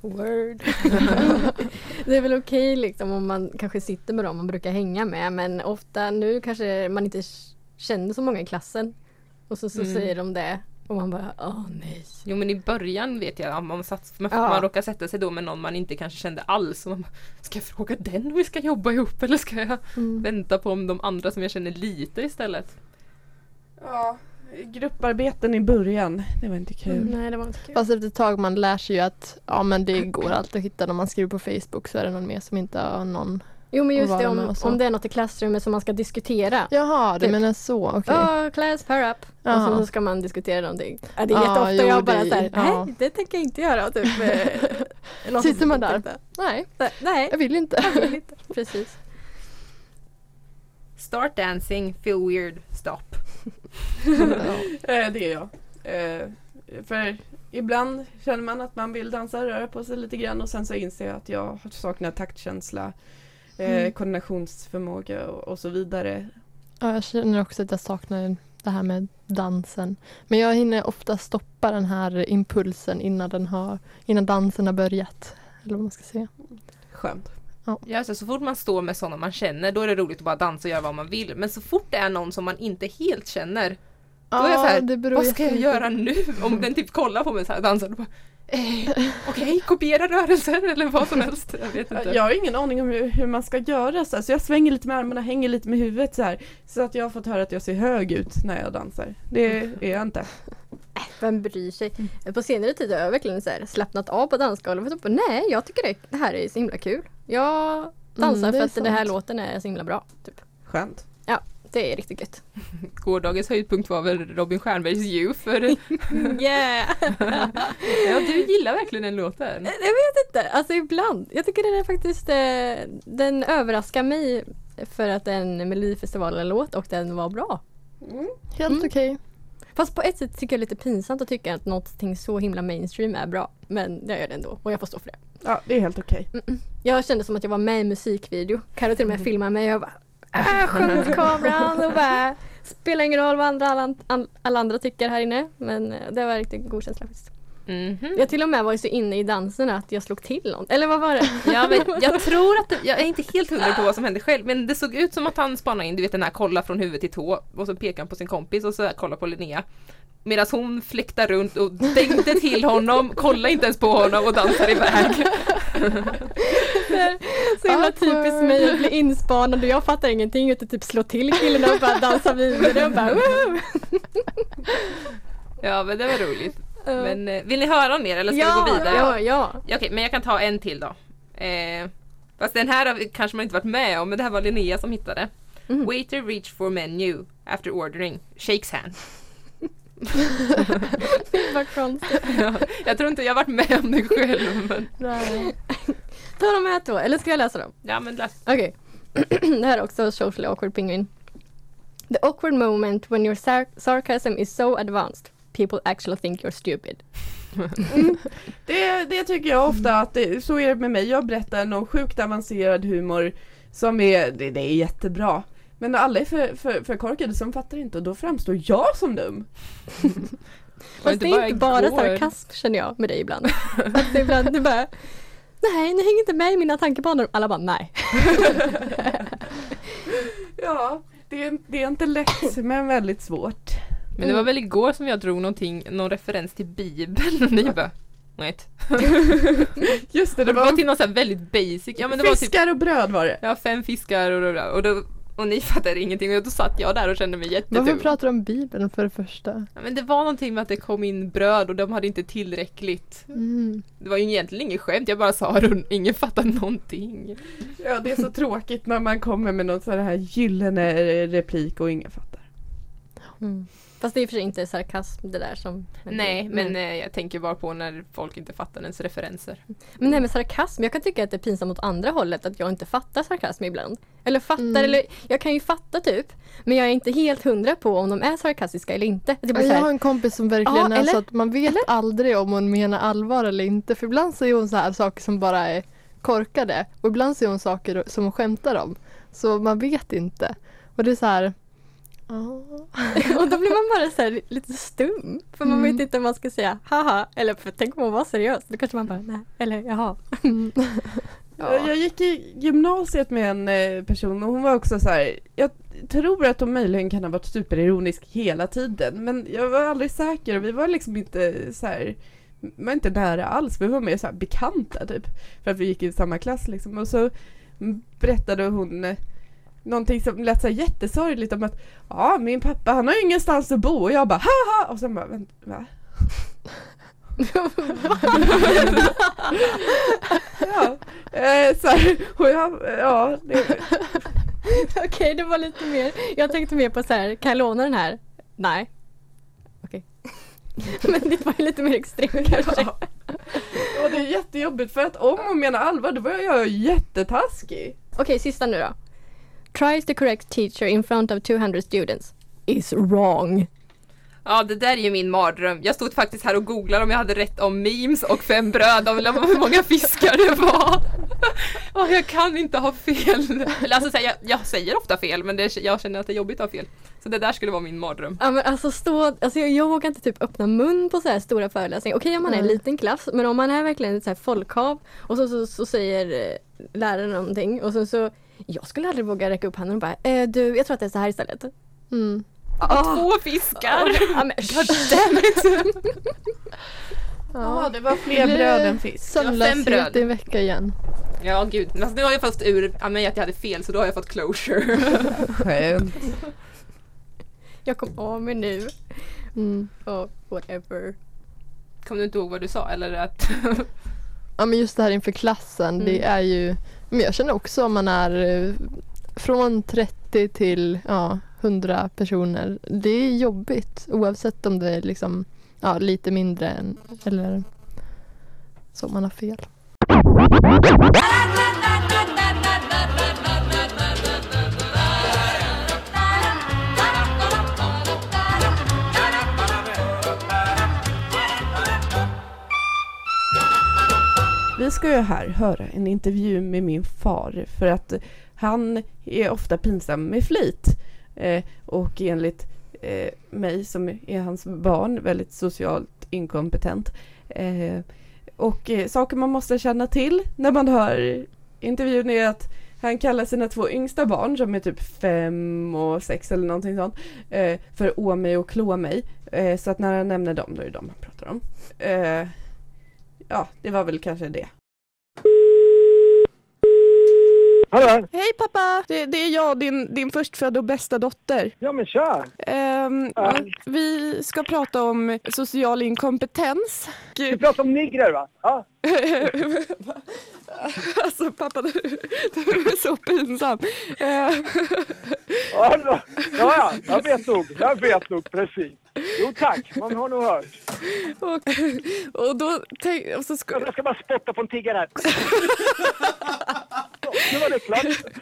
Speaker 5: Word. det är väl okej liksom om man kanske sitter med dem man brukar hänga med men ofta nu kanske man inte känner så många i klassen. Och så, så
Speaker 3: Mm.
Speaker 5: säger de det och man bara åh nej.
Speaker 3: Jo men i början vet jag om man, satt, man,
Speaker 5: Ja.
Speaker 3: man råkar sätta sig då med någon man inte kanske kände alls. Och man bara, ska jag fråga den om vi ska jobba ihop eller ska jag
Speaker 5: Mm.
Speaker 3: vänta på om de andra som jag känner lite istället?
Speaker 2: Ja, grupparbeten i början, det var inte kul.
Speaker 5: Nej det var inte kul.
Speaker 4: Fast efter ett tag man lär sig ju att ja, men det går alltid att hitta när man skriver på Facebook så är det någon mer som inte har någon.
Speaker 5: Jo men just
Speaker 4: och
Speaker 5: det om,
Speaker 4: och
Speaker 5: om det är något i klassrummet som man ska diskutera.
Speaker 4: Jaha, du
Speaker 5: Typ.
Speaker 4: menar så, okej.
Speaker 5: Åh, class, hurry up! Och
Speaker 4: Jaha.
Speaker 5: så, så ska man diskutera någonting. Ja, det är jätteofta
Speaker 4: jo,
Speaker 5: jag bara
Speaker 4: det-
Speaker 5: såhär,
Speaker 4: ja.
Speaker 5: nej det tänker jag inte göra. Typ, eh,
Speaker 4: Sitter man där? Nej,
Speaker 5: Nej,
Speaker 4: jag vill inte.
Speaker 5: jag vill inte. Precis.
Speaker 3: Start dancing, feel weird, stop.
Speaker 2: Eh, det är jag. Eh, för ibland känner man att man vill dansa, röra på sig lite grann och sen så inser jag att jag saknar taktkänsla, eh,
Speaker 4: Mm.
Speaker 2: koordinationsförmåga och, och så vidare.
Speaker 4: ja, jag känner också att jag saknar det här med dansen. Men jag hinner ofta stoppa den här impulsen innan, den har, innan dansen har börjat. Eller vad man ska säga.
Speaker 2: Skönt.
Speaker 3: Ja, alltså, så fort man står med sådana man känner då är det roligt att bara dansa och göra vad man vill. Men så fort det är någon som man inte helt känner Då är jag så här,
Speaker 4: det beror
Speaker 3: Vad ska jag göra nu? Om den typ kollar på mig så här dansar då bara eh, Okej, kopiera rörelser eller vad som helst. Jag vet inte.
Speaker 2: Jag har ingen aning om hur, hur man ska göra så, här, så jag svänger lite med armarna, hänger lite med huvudet så här. Så att jag har fått höra att jag ser hög ut när jag dansar. Det är jag inte.
Speaker 5: Vem bryr sig? På senare tid har jag verkligen så här slappnat av på dansgolvet och bara, nej jag tycker det, det här är så himla kul. Jag dansar
Speaker 4: Mm, det
Speaker 5: för att den här
Speaker 4: sant.
Speaker 5: låten är så himla bra. Typ.
Speaker 2: Skönt.
Speaker 5: Det är riktigt gött.
Speaker 3: Gårdagens höjdpunkt var väl Robin Stjernbergs You för
Speaker 5: Yeah!
Speaker 3: Ja, du gillar verkligen den låten.
Speaker 5: Jag vet inte, alltså ibland. Jag tycker den är faktiskt, eh, den överraskar mig för att det är en Melodifestivalen-låt och den var bra.
Speaker 4: Helt
Speaker 5: Mm.
Speaker 4: okej.
Speaker 5: Fast på ett sätt tycker jag det är lite pinsamt att tycka att någonting så himla mainstream är bra. Men jag gör det ändå och jag får stå för det.
Speaker 2: Ja, det är helt okej.
Speaker 5: Mm-mm. Jag kände som att jag var med i en musikvideo. Carro till och med filmade mig och jag bara äh, sjöng mot kameran och bara Spelar ingen roll vad andra, alla, alla andra tycker här inne. Men eh, det var riktigt god känsla faktiskt.
Speaker 3: Mhm.
Speaker 5: Jag till och med var ju så inne i dansen att jag slog till någon. Eller vad var det?
Speaker 3: Ja, men jag tror att det, jag är inte helt hundra på vad som hände själv men det såg ut som att han spanade in, du vet den här kolla från huvud till tå och så pekade han på sin kompis och så kolla på Linnea. Medan hon fläktar runt och tänkte till honom, kolla inte ens på honom och dansar iväg.
Speaker 5: Så himla typiskt mig att bli inspanad och jag fattar ingenting utan typ slå till killen och bara dansa vidare och bara woo!
Speaker 3: Ja men det var roligt. Men eh, vill ni höra mer eller ska
Speaker 5: ja,
Speaker 3: vi gå vidare?
Speaker 5: Ja, ja.
Speaker 3: Okej, men jag kan ta en till då. Eh, fast den här har vi kanske man inte varit med om, men det här var Linnea som hittade.
Speaker 5: Mm.
Speaker 3: Waiter reach for menu after ordering, shakes hand.
Speaker 5: Vad konstigt.
Speaker 3: Ja, jag tror inte jag varit med om det själv. Men,
Speaker 4: Nej.
Speaker 5: Ta dem här två, eller ska jag läsa dem?
Speaker 3: ja, men läs.
Speaker 5: Okej. det här är också socially awkward penguin. The awkward moment when your sar- sarcasm is so advanced. People actually think you're stupid.
Speaker 2: Det, det tycker jag ofta att det, så är det med mig. Jag berättar någon sjukt avancerad humor som är, det, det är jättebra. Men alla är för, för, för korkade så de fattar inte och då framstår jag som dum.
Speaker 5: Fast det är inte bara
Speaker 3: igår.
Speaker 5: sarkasm känner jag med dig ibland. Att det ibland du bara Nej, ni hänger inte med i mina tankebanor. Alla bara nej.
Speaker 2: Ja, det är, det är inte lätt men väldigt svårt.
Speaker 3: Men det var väl igår som jag drog någonting, någon referens till bibeln och ni bara Right.
Speaker 2: Just det, det
Speaker 3: Det var
Speaker 2: var
Speaker 3: till något så här väldigt basic, ja men det var typ
Speaker 2: fiskar och bröd var det.
Speaker 3: Ja, fem fiskar och, och, och, då, och ni fattade ingenting och då satt jag där och kände mig
Speaker 4: Varför
Speaker 3: jättedum.
Speaker 4: pratar du om Bibeln för det första?
Speaker 3: Ja, men det var någonting med att det kom in bröd och de hade inte tillräckligt.
Speaker 4: Mm.
Speaker 3: Det var ju egentligen inget skämt, jag bara sa det och ingen fattade någonting.
Speaker 2: Ja, det är så tråkigt när man kommer med någon sån här gyllene replik och ingen fattar.
Speaker 5: Mm. Fast det är för sig inte sarkasm det där som
Speaker 3: Nej, men eh, jag tänker bara på när folk inte fattar ens referenser.
Speaker 5: Men nej med sarkasm, jag kan tycka att det är pinsamt åt andra hållet att jag inte fattar sarkasm ibland. Eller fattar,
Speaker 4: Mm.
Speaker 5: eller jag kan ju fatta typ. Men jag är inte helt hundra på om de är sarkastiska eller inte. Det
Speaker 4: Jag
Speaker 5: här,
Speaker 4: har en kompis som verkligen
Speaker 5: Ja,
Speaker 4: är
Speaker 5: eller?
Speaker 4: så att man vet aldrig om hon menar allvar eller inte. För ibland säger hon så här saker som bara är korkade och ibland säger hon saker som hon skämtar om. Så man vet inte. Och det är så här... ja.
Speaker 5: och då blir man bara så här lite stum. För man
Speaker 4: Mm.
Speaker 5: vet inte om man ska säga haha eller för tänk om hon var seriös. Då kanske man bara nej eller jaha.
Speaker 2: Ja. Jag gick i gymnasiet med en eh, person och hon var också så här. jag tror att hon möjligen kan ha varit superironisk hela tiden men jag var aldrig säker och vi var liksom inte så här var inte nära alls, vi var mer så här bekanta typ. För att vi gick i samma klass liksom och så berättade hon någonting som lät så här jättesorgligt om att ja min pappa han har ju ingenstans att bo och jag bara haha och sen bara vänta va? ja, eh, så här, och jag, ja, det,
Speaker 5: Okej det var lite mer, jag tänkte mer på så här, kan jag låna den här? Nej. Okej. Men det var ju lite mer extremt kanske.
Speaker 2: ja. Och det är jättejobbigt för att om hon menar allvar då var jag jättetaskig.
Speaker 5: Okej, sista nu då. Tries to correct teacher in front of 200 students. Is wrong.
Speaker 3: Ja, det där är ju min mardröm. Jag stod faktiskt här och googlade om jag hade rätt om memes och fem bröd och hur många fiskar det var. Och jag kan inte ha fel. Eller alltså, jag, jag säger ofta fel men det, jag känner att det är jobbigt att ha fel. Så det där skulle vara min mardröm.
Speaker 5: Ja men alltså stå, alltså jag, jag vågar inte typ öppna mun på så här stora föreläsningar. Okej om man är en liten klass men om man är verkligen ett så här folkhav och så, så, så säger eh, läraren någonting och så, så jag skulle aldrig våga räcka upp handen och bara eh, du jag tror att det är så här istället.
Speaker 4: Mm.
Speaker 5: Ah.
Speaker 3: Två fiskar!
Speaker 5: Ja, men,
Speaker 3: God damn it!
Speaker 2: Ja, det var fler bröd än fisk.
Speaker 4: Sömnlöshet
Speaker 3: bröd.
Speaker 4: i en vecka igen.
Speaker 3: Ja gud, alltså, nu har jag fått ur ja, mig att jag hade fel så då har jag fått closure.
Speaker 2: Skönt.
Speaker 5: jag kom av mig nu.
Speaker 4: Mm.
Speaker 5: Och whatever.
Speaker 3: Kommer du inte ihåg vad du sa eller att...
Speaker 4: Ja men just det här inför klassen, det
Speaker 5: Mm.
Speaker 4: är ju men jag känner också om man är eh, från 30 till ja, 100 personer. Det är jobbigt oavsett om det är liksom ja, lite mindre än, eller så man har fel.
Speaker 2: Vi ska ju här höra en intervju med min far för att han är ofta pinsam med flit. Eh, och enligt eh, mig som är hans barn väldigt socialt inkompetent. Eh, och eh, saker man måste känna till när man hör intervjun är att han kallar sina två yngsta barn som är typ fem och sex eller någonting sånt eh, för å mig och klå mig. Eh, så att när han nämner dem då är det dem han pratar om. Ja, det var väl kanske det.
Speaker 6: Hallå?
Speaker 2: Hej pappa! Det, det är jag, din, din förstfödda och bästa dotter.
Speaker 6: Ja men tja!
Speaker 2: Ehm,
Speaker 6: Ja.
Speaker 2: Vi ska prata om social inkompetens.
Speaker 6: Du pratar om nigger va? Ja.
Speaker 2: alltså pappa, du, du är så pinsam. Eh,
Speaker 6: Ja, då- ja, ja, jag vet nog. Jag vet nog precis. Jo tack, man har nog hört.
Speaker 2: och, och då tänk, och så ska,
Speaker 6: Jag ska bara spotta på en tiggare här. Nu var det klart.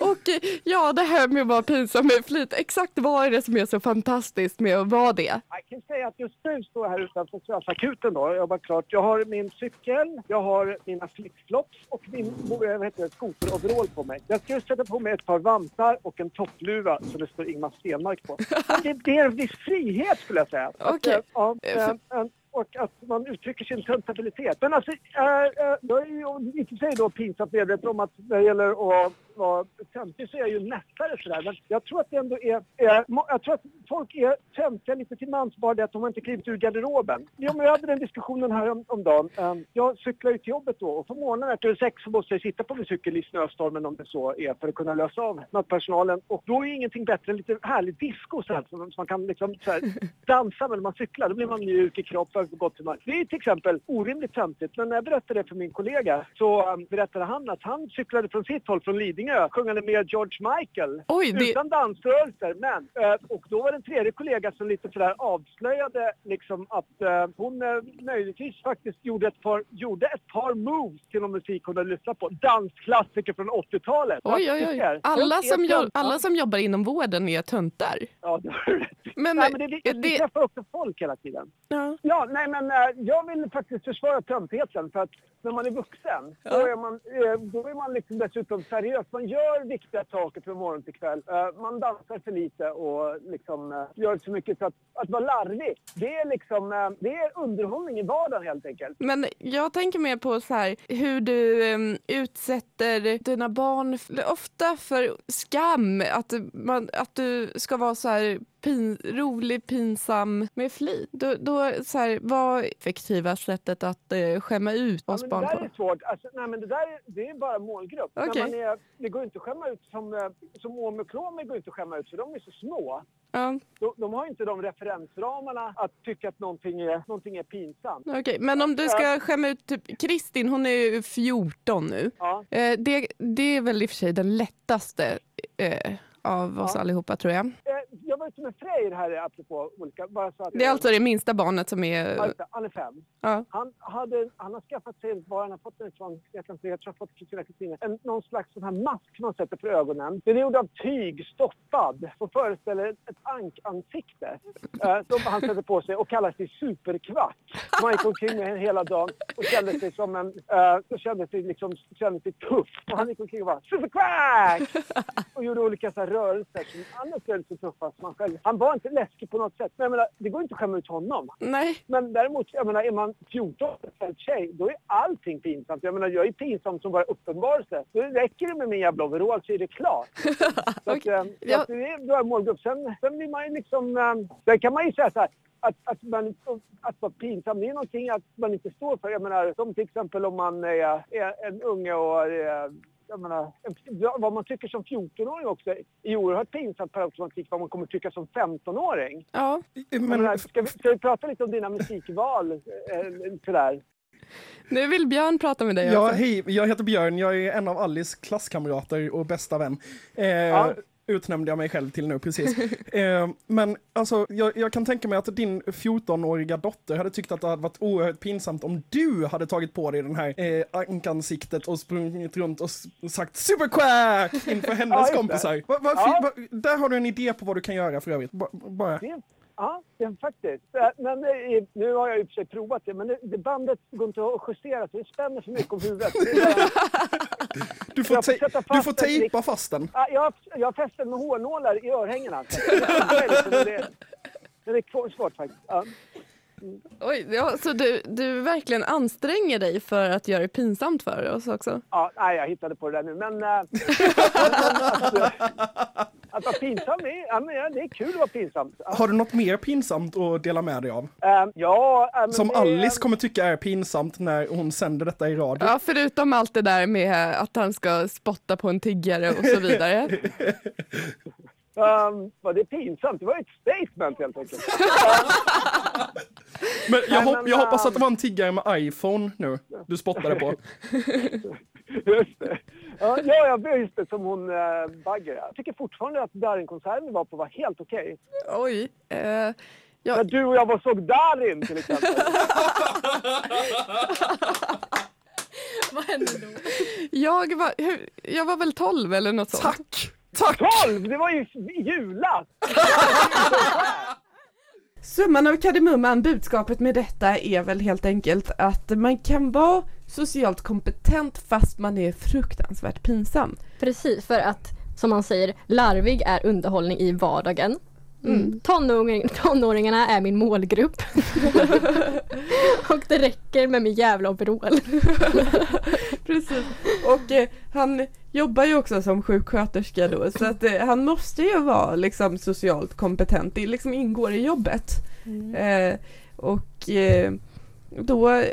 Speaker 2: Och eh, ja, det här med att vara pinsam med flit. Exakt vad är det som är så fantastiskt med att vara det?
Speaker 6: Jag kan säga att just nu står jag här utanför Svenskakuten då. Jag var klart. Jag har min cykel, jag har mina flipflops och min vad heter det, skoteroverall på mig. Jag ska sätta på mig ett par vantar och en toppluva som det står Ingmar Stenmark på. Det, är en viss frihet skulle jag säga.
Speaker 2: Okej.
Speaker 6: eh, ja,
Speaker 2: Eh, för-
Speaker 6: eh, och att man uttrycker sin tentabilitet. Men alltså, äh, äh, jag är ju i och för sig då pinsamt medveten om att när det gäller att vara töntig så är jag ju lättare sådär. Men jag tror att det ändå är, är jag tror att folk är töntiga lite till mans bara det att de har inte klivit ur garderoben. Jo, men jag hade den diskussionen här om, om dagen. Ehm, jag cyklar ju till jobbet då och på morgonen efter sex så måste jag sitta på min cykel i snöstormen om det så är för att kunna lösa av nattpersonalen. Och då är ju ingenting bättre än lite härlig disco så här, som man kan liksom så här, dansa med när man cyklar. Då blir man mjuk i kroppen och på gott humör. Det är till exempel orimligt töntigt. Men när jag berättade det för min kollega så ehm, berättade han att han cyklade från sitt håll från Lidingö sjungande med George Michael.
Speaker 2: Oj, det-
Speaker 6: Utan dansrörelser. Men, eh, och då var det en tredje kollega som lite sådär avslöjade liksom att eh, hon eh, möjligtvis faktiskt gjorde ett, par, gjorde ett par moves till någon musik hon hade lyssnat på. Dansklassiker från 80-talet.
Speaker 2: Oj, oj, oj. Alla som,
Speaker 6: vet
Speaker 2: jo-
Speaker 6: inte.
Speaker 2: alla som jobbar inom vården är töntar.
Speaker 6: Ja, det har du.
Speaker 2: Men,
Speaker 6: Nej, men det, det, vi träffar också folk hela tiden.
Speaker 2: Ja.
Speaker 6: Ja, nej men jag vill faktiskt försvara töntheten för att när man är vuxen då,
Speaker 2: Ja.
Speaker 6: är man, eh, då är man liksom dessutom seriös. Man gör viktiga saker från morgon till kväll. Eh, man dansar för lite och liksom eh, gör så mycket så att, att vara larvig, det är liksom det är underhållning i vardagen helt enkelt.
Speaker 2: Men jag tänker mer på så här, hur du um, utsätter dina barn ofta för skam. Att, man, att du ska vara så här pin, rolig, pinsam med flit. Då, då så här, vad är effektiva sättet att uh, skämma ut
Speaker 6: Ja,
Speaker 2: oss
Speaker 6: men det
Speaker 2: barn
Speaker 6: där
Speaker 2: på?
Speaker 6: är svårt. Alltså, nej, men det där är, det är bara målgrupp.
Speaker 2: Okej.
Speaker 6: När är, det går inte att skämma ut som, eh, som Kromi går inte att skämma ut för de är så små.
Speaker 2: Ja,
Speaker 6: De, de har inte de referensramarna att tycka att någonting är, någonting är pinsamt.
Speaker 2: okej. Men om du ska skämma ut typ Kristin, hon är ju 14 nu.
Speaker 6: Ja.
Speaker 2: Eh, det, det är väl i och för sig den lättaste eh, av oss
Speaker 6: Ja.
Speaker 2: allihopa tror jag.
Speaker 6: Var ute med Freyr här apropå olika... Bara så att,
Speaker 2: Det är alltså det minsta barnet som är...
Speaker 6: Han är fem.
Speaker 2: Ja.
Speaker 6: Han, hade, han har skaffat sig, var han har fått den ifrån, jag kan inte, jag tror jag fått Kristina Kristina, en, någon slags sån här mask man sätter för ögonen. Den är gjord av tyg, stoppad, och föreställer ett ankansikte. Eh, som han sätter på sig och kallar sig superkvart. Som han gick omkring med hela dagen och kände sig som en, eh, och kände sig liksom, kände sig tuff. Och han gick omkring och var superkvart! Och gjorde olika så här rörelser som han upplevde så tuffa som han själv. Han var inte läskig på något sätt. Men jag menar, det går inte att skämma ut honom.
Speaker 2: Nej.
Speaker 6: Men däremot, jag menar, är man 14 och en tjej, då är allting pinsamt. Jag menar, jag är pinsam som bara uppenbarelse. Då räcker det med min jävla overall så är det klart. Så att,
Speaker 2: Okej.
Speaker 6: eh, så
Speaker 2: Ja.
Speaker 6: att det är bra målgrupp. Sen, sen blir man ju liksom... eh, Sen kan man ju säga så här, att, att, man, att vara pinsam, det är någonting att man inte står för. Jag menar, som till exempel om man är, är en unge och är, jag menar, vad man tycker som 14-åring också är oerhört pinsamt per automatik vad man kommer tycka som 15-åring.
Speaker 2: Ja.
Speaker 7: Men,
Speaker 6: menar, ska, vi, ska vi prata lite om dina musikval? Eh, sådär?
Speaker 2: Nu vill Björn prata med dig
Speaker 7: ja, hej, jag heter Björn, jag är en av Alice klasskamrater och bästa vän. Eh,
Speaker 6: Ja.
Speaker 7: Utnämnde jag mig själv till nu precis. eh, men alltså, jag, jag kan tänka mig att din 14-åriga dotter hade tyckt att det hade varit oerhört pinsamt om du hade tagit på dig den här eh, ankansiktet och sprungit runt och sagt superquack inför
Speaker 6: Ja,
Speaker 7: hennes
Speaker 6: det.
Speaker 7: kompisar. Va, va,
Speaker 6: Ja.
Speaker 7: va, där har du en idé på vad du kan göra för övrigt. Ba, bara.
Speaker 6: Ja, det, faktiskt. Eh, Men är, nu har jag i och för sig provat det, men det bandet går inte att justera så det spänner för mycket om huvudet.
Speaker 7: Du får, te- du
Speaker 6: fast
Speaker 7: får tejpa fast den.
Speaker 6: Ja, jag, jag har fäst den med hårnålar i örhängena. Så det, är svårt faktiskt. Ja.
Speaker 2: Oj, ja, så du, du verkligen anstränger dig för att göra det pinsamt för oss också?
Speaker 6: Ja, nej, jag hittade på det där nu. Men, äh, äh, att vara pinsam, är, ja, det är kul att vara pinsam.
Speaker 7: Har du något mer pinsamt att dela med dig av?
Speaker 6: äh, ja men
Speaker 7: Som Alice kommer tycka är pinsamt när hon sänder detta i radio.
Speaker 2: Ja, förutom allt det där med att han ska spotta på en tiggare och så vidare.
Speaker 6: Um, var det pinsamt? Det var ett statement helt enkelt.
Speaker 7: Men jag,
Speaker 6: Nej,
Speaker 7: hop-
Speaker 6: men,
Speaker 7: jag hoppas att det
Speaker 6: ähm,
Speaker 7: var en tiggare med iPhone nu du spottade på.
Speaker 6: Just det. Ja, ja, just det. Som hon uh, Bagger. Jag tycker fortfarande att Darin-konserten vi var på var helt okej.
Speaker 2: Oj. Eh, ja,
Speaker 6: När du och jag var såg Darin till exempel.
Speaker 3: Vad hände då?
Speaker 2: ja, jag var, jag var väl 12 eller något sånt.
Speaker 7: Tack! Tack!
Speaker 6: 12! Det var ju julas!
Speaker 2: Summan av kardemumman, budskapet med detta är väl helt enkelt att man kan vara socialt kompetent fast man är fruktansvärt pinsam.
Speaker 5: Precis, för att som man säger, larvig är underhållning i vardagen. Mm. Tonåring, tonåringarna är min målgrupp. och det räcker med min jävla overall.
Speaker 2: Precis. Och eh, han jobbar ju också som sjuksköterska då så att eh, han måste ju vara liksom socialt kompetent. Det liksom ingår i jobbet. Eh, och eh, då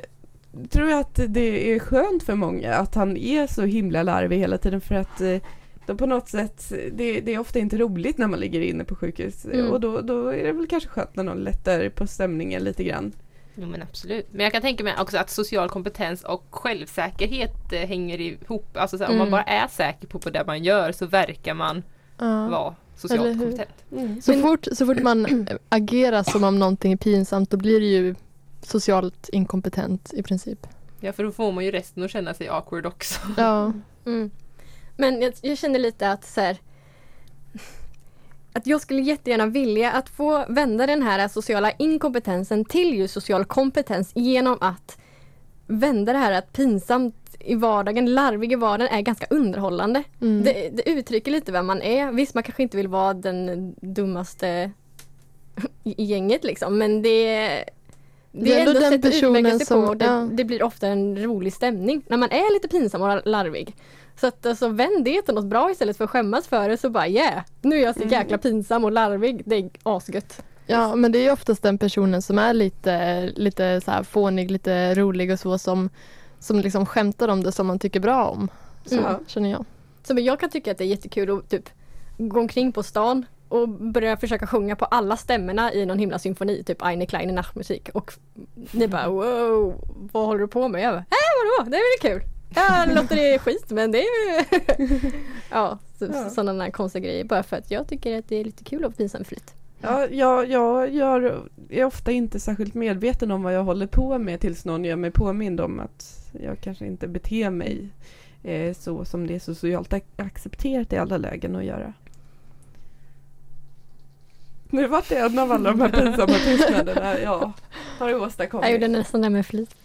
Speaker 2: tror jag att det är skönt för många att han är så himla larvig hela tiden för att eh, då på något sätt, det, det är ofta inte roligt när man ligger inne på sjukhus
Speaker 5: Mm.
Speaker 2: och då, då är det väl kanske skönt när någon lättar på stämningen lite grann.
Speaker 3: Jo men absolut. Men jag kan tänka mig också att social kompetens och självsäkerhet eh, hänger ihop. Alltså så här, om man
Speaker 5: Mm.
Speaker 3: bara är säker på, på det man gör så verkar man
Speaker 4: Ja.
Speaker 3: vara socialt kompetent.
Speaker 4: Så, fort, så fort man agerar som om någonting är pinsamt då blir det ju socialt inkompetent i princip.
Speaker 3: Ja för då får man ju resten att känna sig awkward också.
Speaker 4: Ja.
Speaker 5: Mm. Men jag, jag känner lite att så här, att jag skulle jättegärna vilja att få vända den här sociala inkompetensen till just social kompetens genom att vända det här att pinsamt i vardagen, larvig i vardagen är ganska underhållande.
Speaker 4: Mm.
Speaker 5: Det, det uttrycker lite vem man är. Visst, man kanske inte vill vara den dummaste i gänget liksom, men det det är ändå
Speaker 4: den
Speaker 5: att utveckla
Speaker 4: personen som-
Speaker 5: på det,
Speaker 4: ja.
Speaker 5: det blir ofta en rolig stämning när man är lite pinsam och larvig. Så att alltså vänd det till något bra istället för att skämmas för det så bara yeah, nu är jag så
Speaker 4: Mm.
Speaker 5: jäkla pinsam och larvig. Det är asgött.
Speaker 4: Ja, men det är ju oftast den personen som är lite, lite så här fånig, lite rolig och så som, som liksom skämtar om det som man tycker bra om. Så
Speaker 5: Mm.
Speaker 4: känner jag.
Speaker 5: Så men jag kan tycka att det är jättekul att typ gå omkring på stan och börja försöka sjunga på alla stämmorna i någon himla symfoni, typ Eine kleine Nachtmusik. Och ni bara wow, vad håller du på med? Jag bara, äh vadå, det är väl kul. Ja, det låter det skit men det är ja, så,
Speaker 2: Ja.
Speaker 5: sådana där konstiga grejer. Bara för att jag tycker att det är lite kul att pinsam flit.
Speaker 2: Ja, jag, jag gör, är ofta inte särskilt medveten om vad jag håller på med tills någon gör mig påmind om att jag kanske inte beter mig eh, så som det är socialt ac- accepterat i alla lägen att göra. Nu vart det en av alla de här pinsamma tystnaderna jag har åstadkommit.
Speaker 5: Jag gjorde nästan det med flit.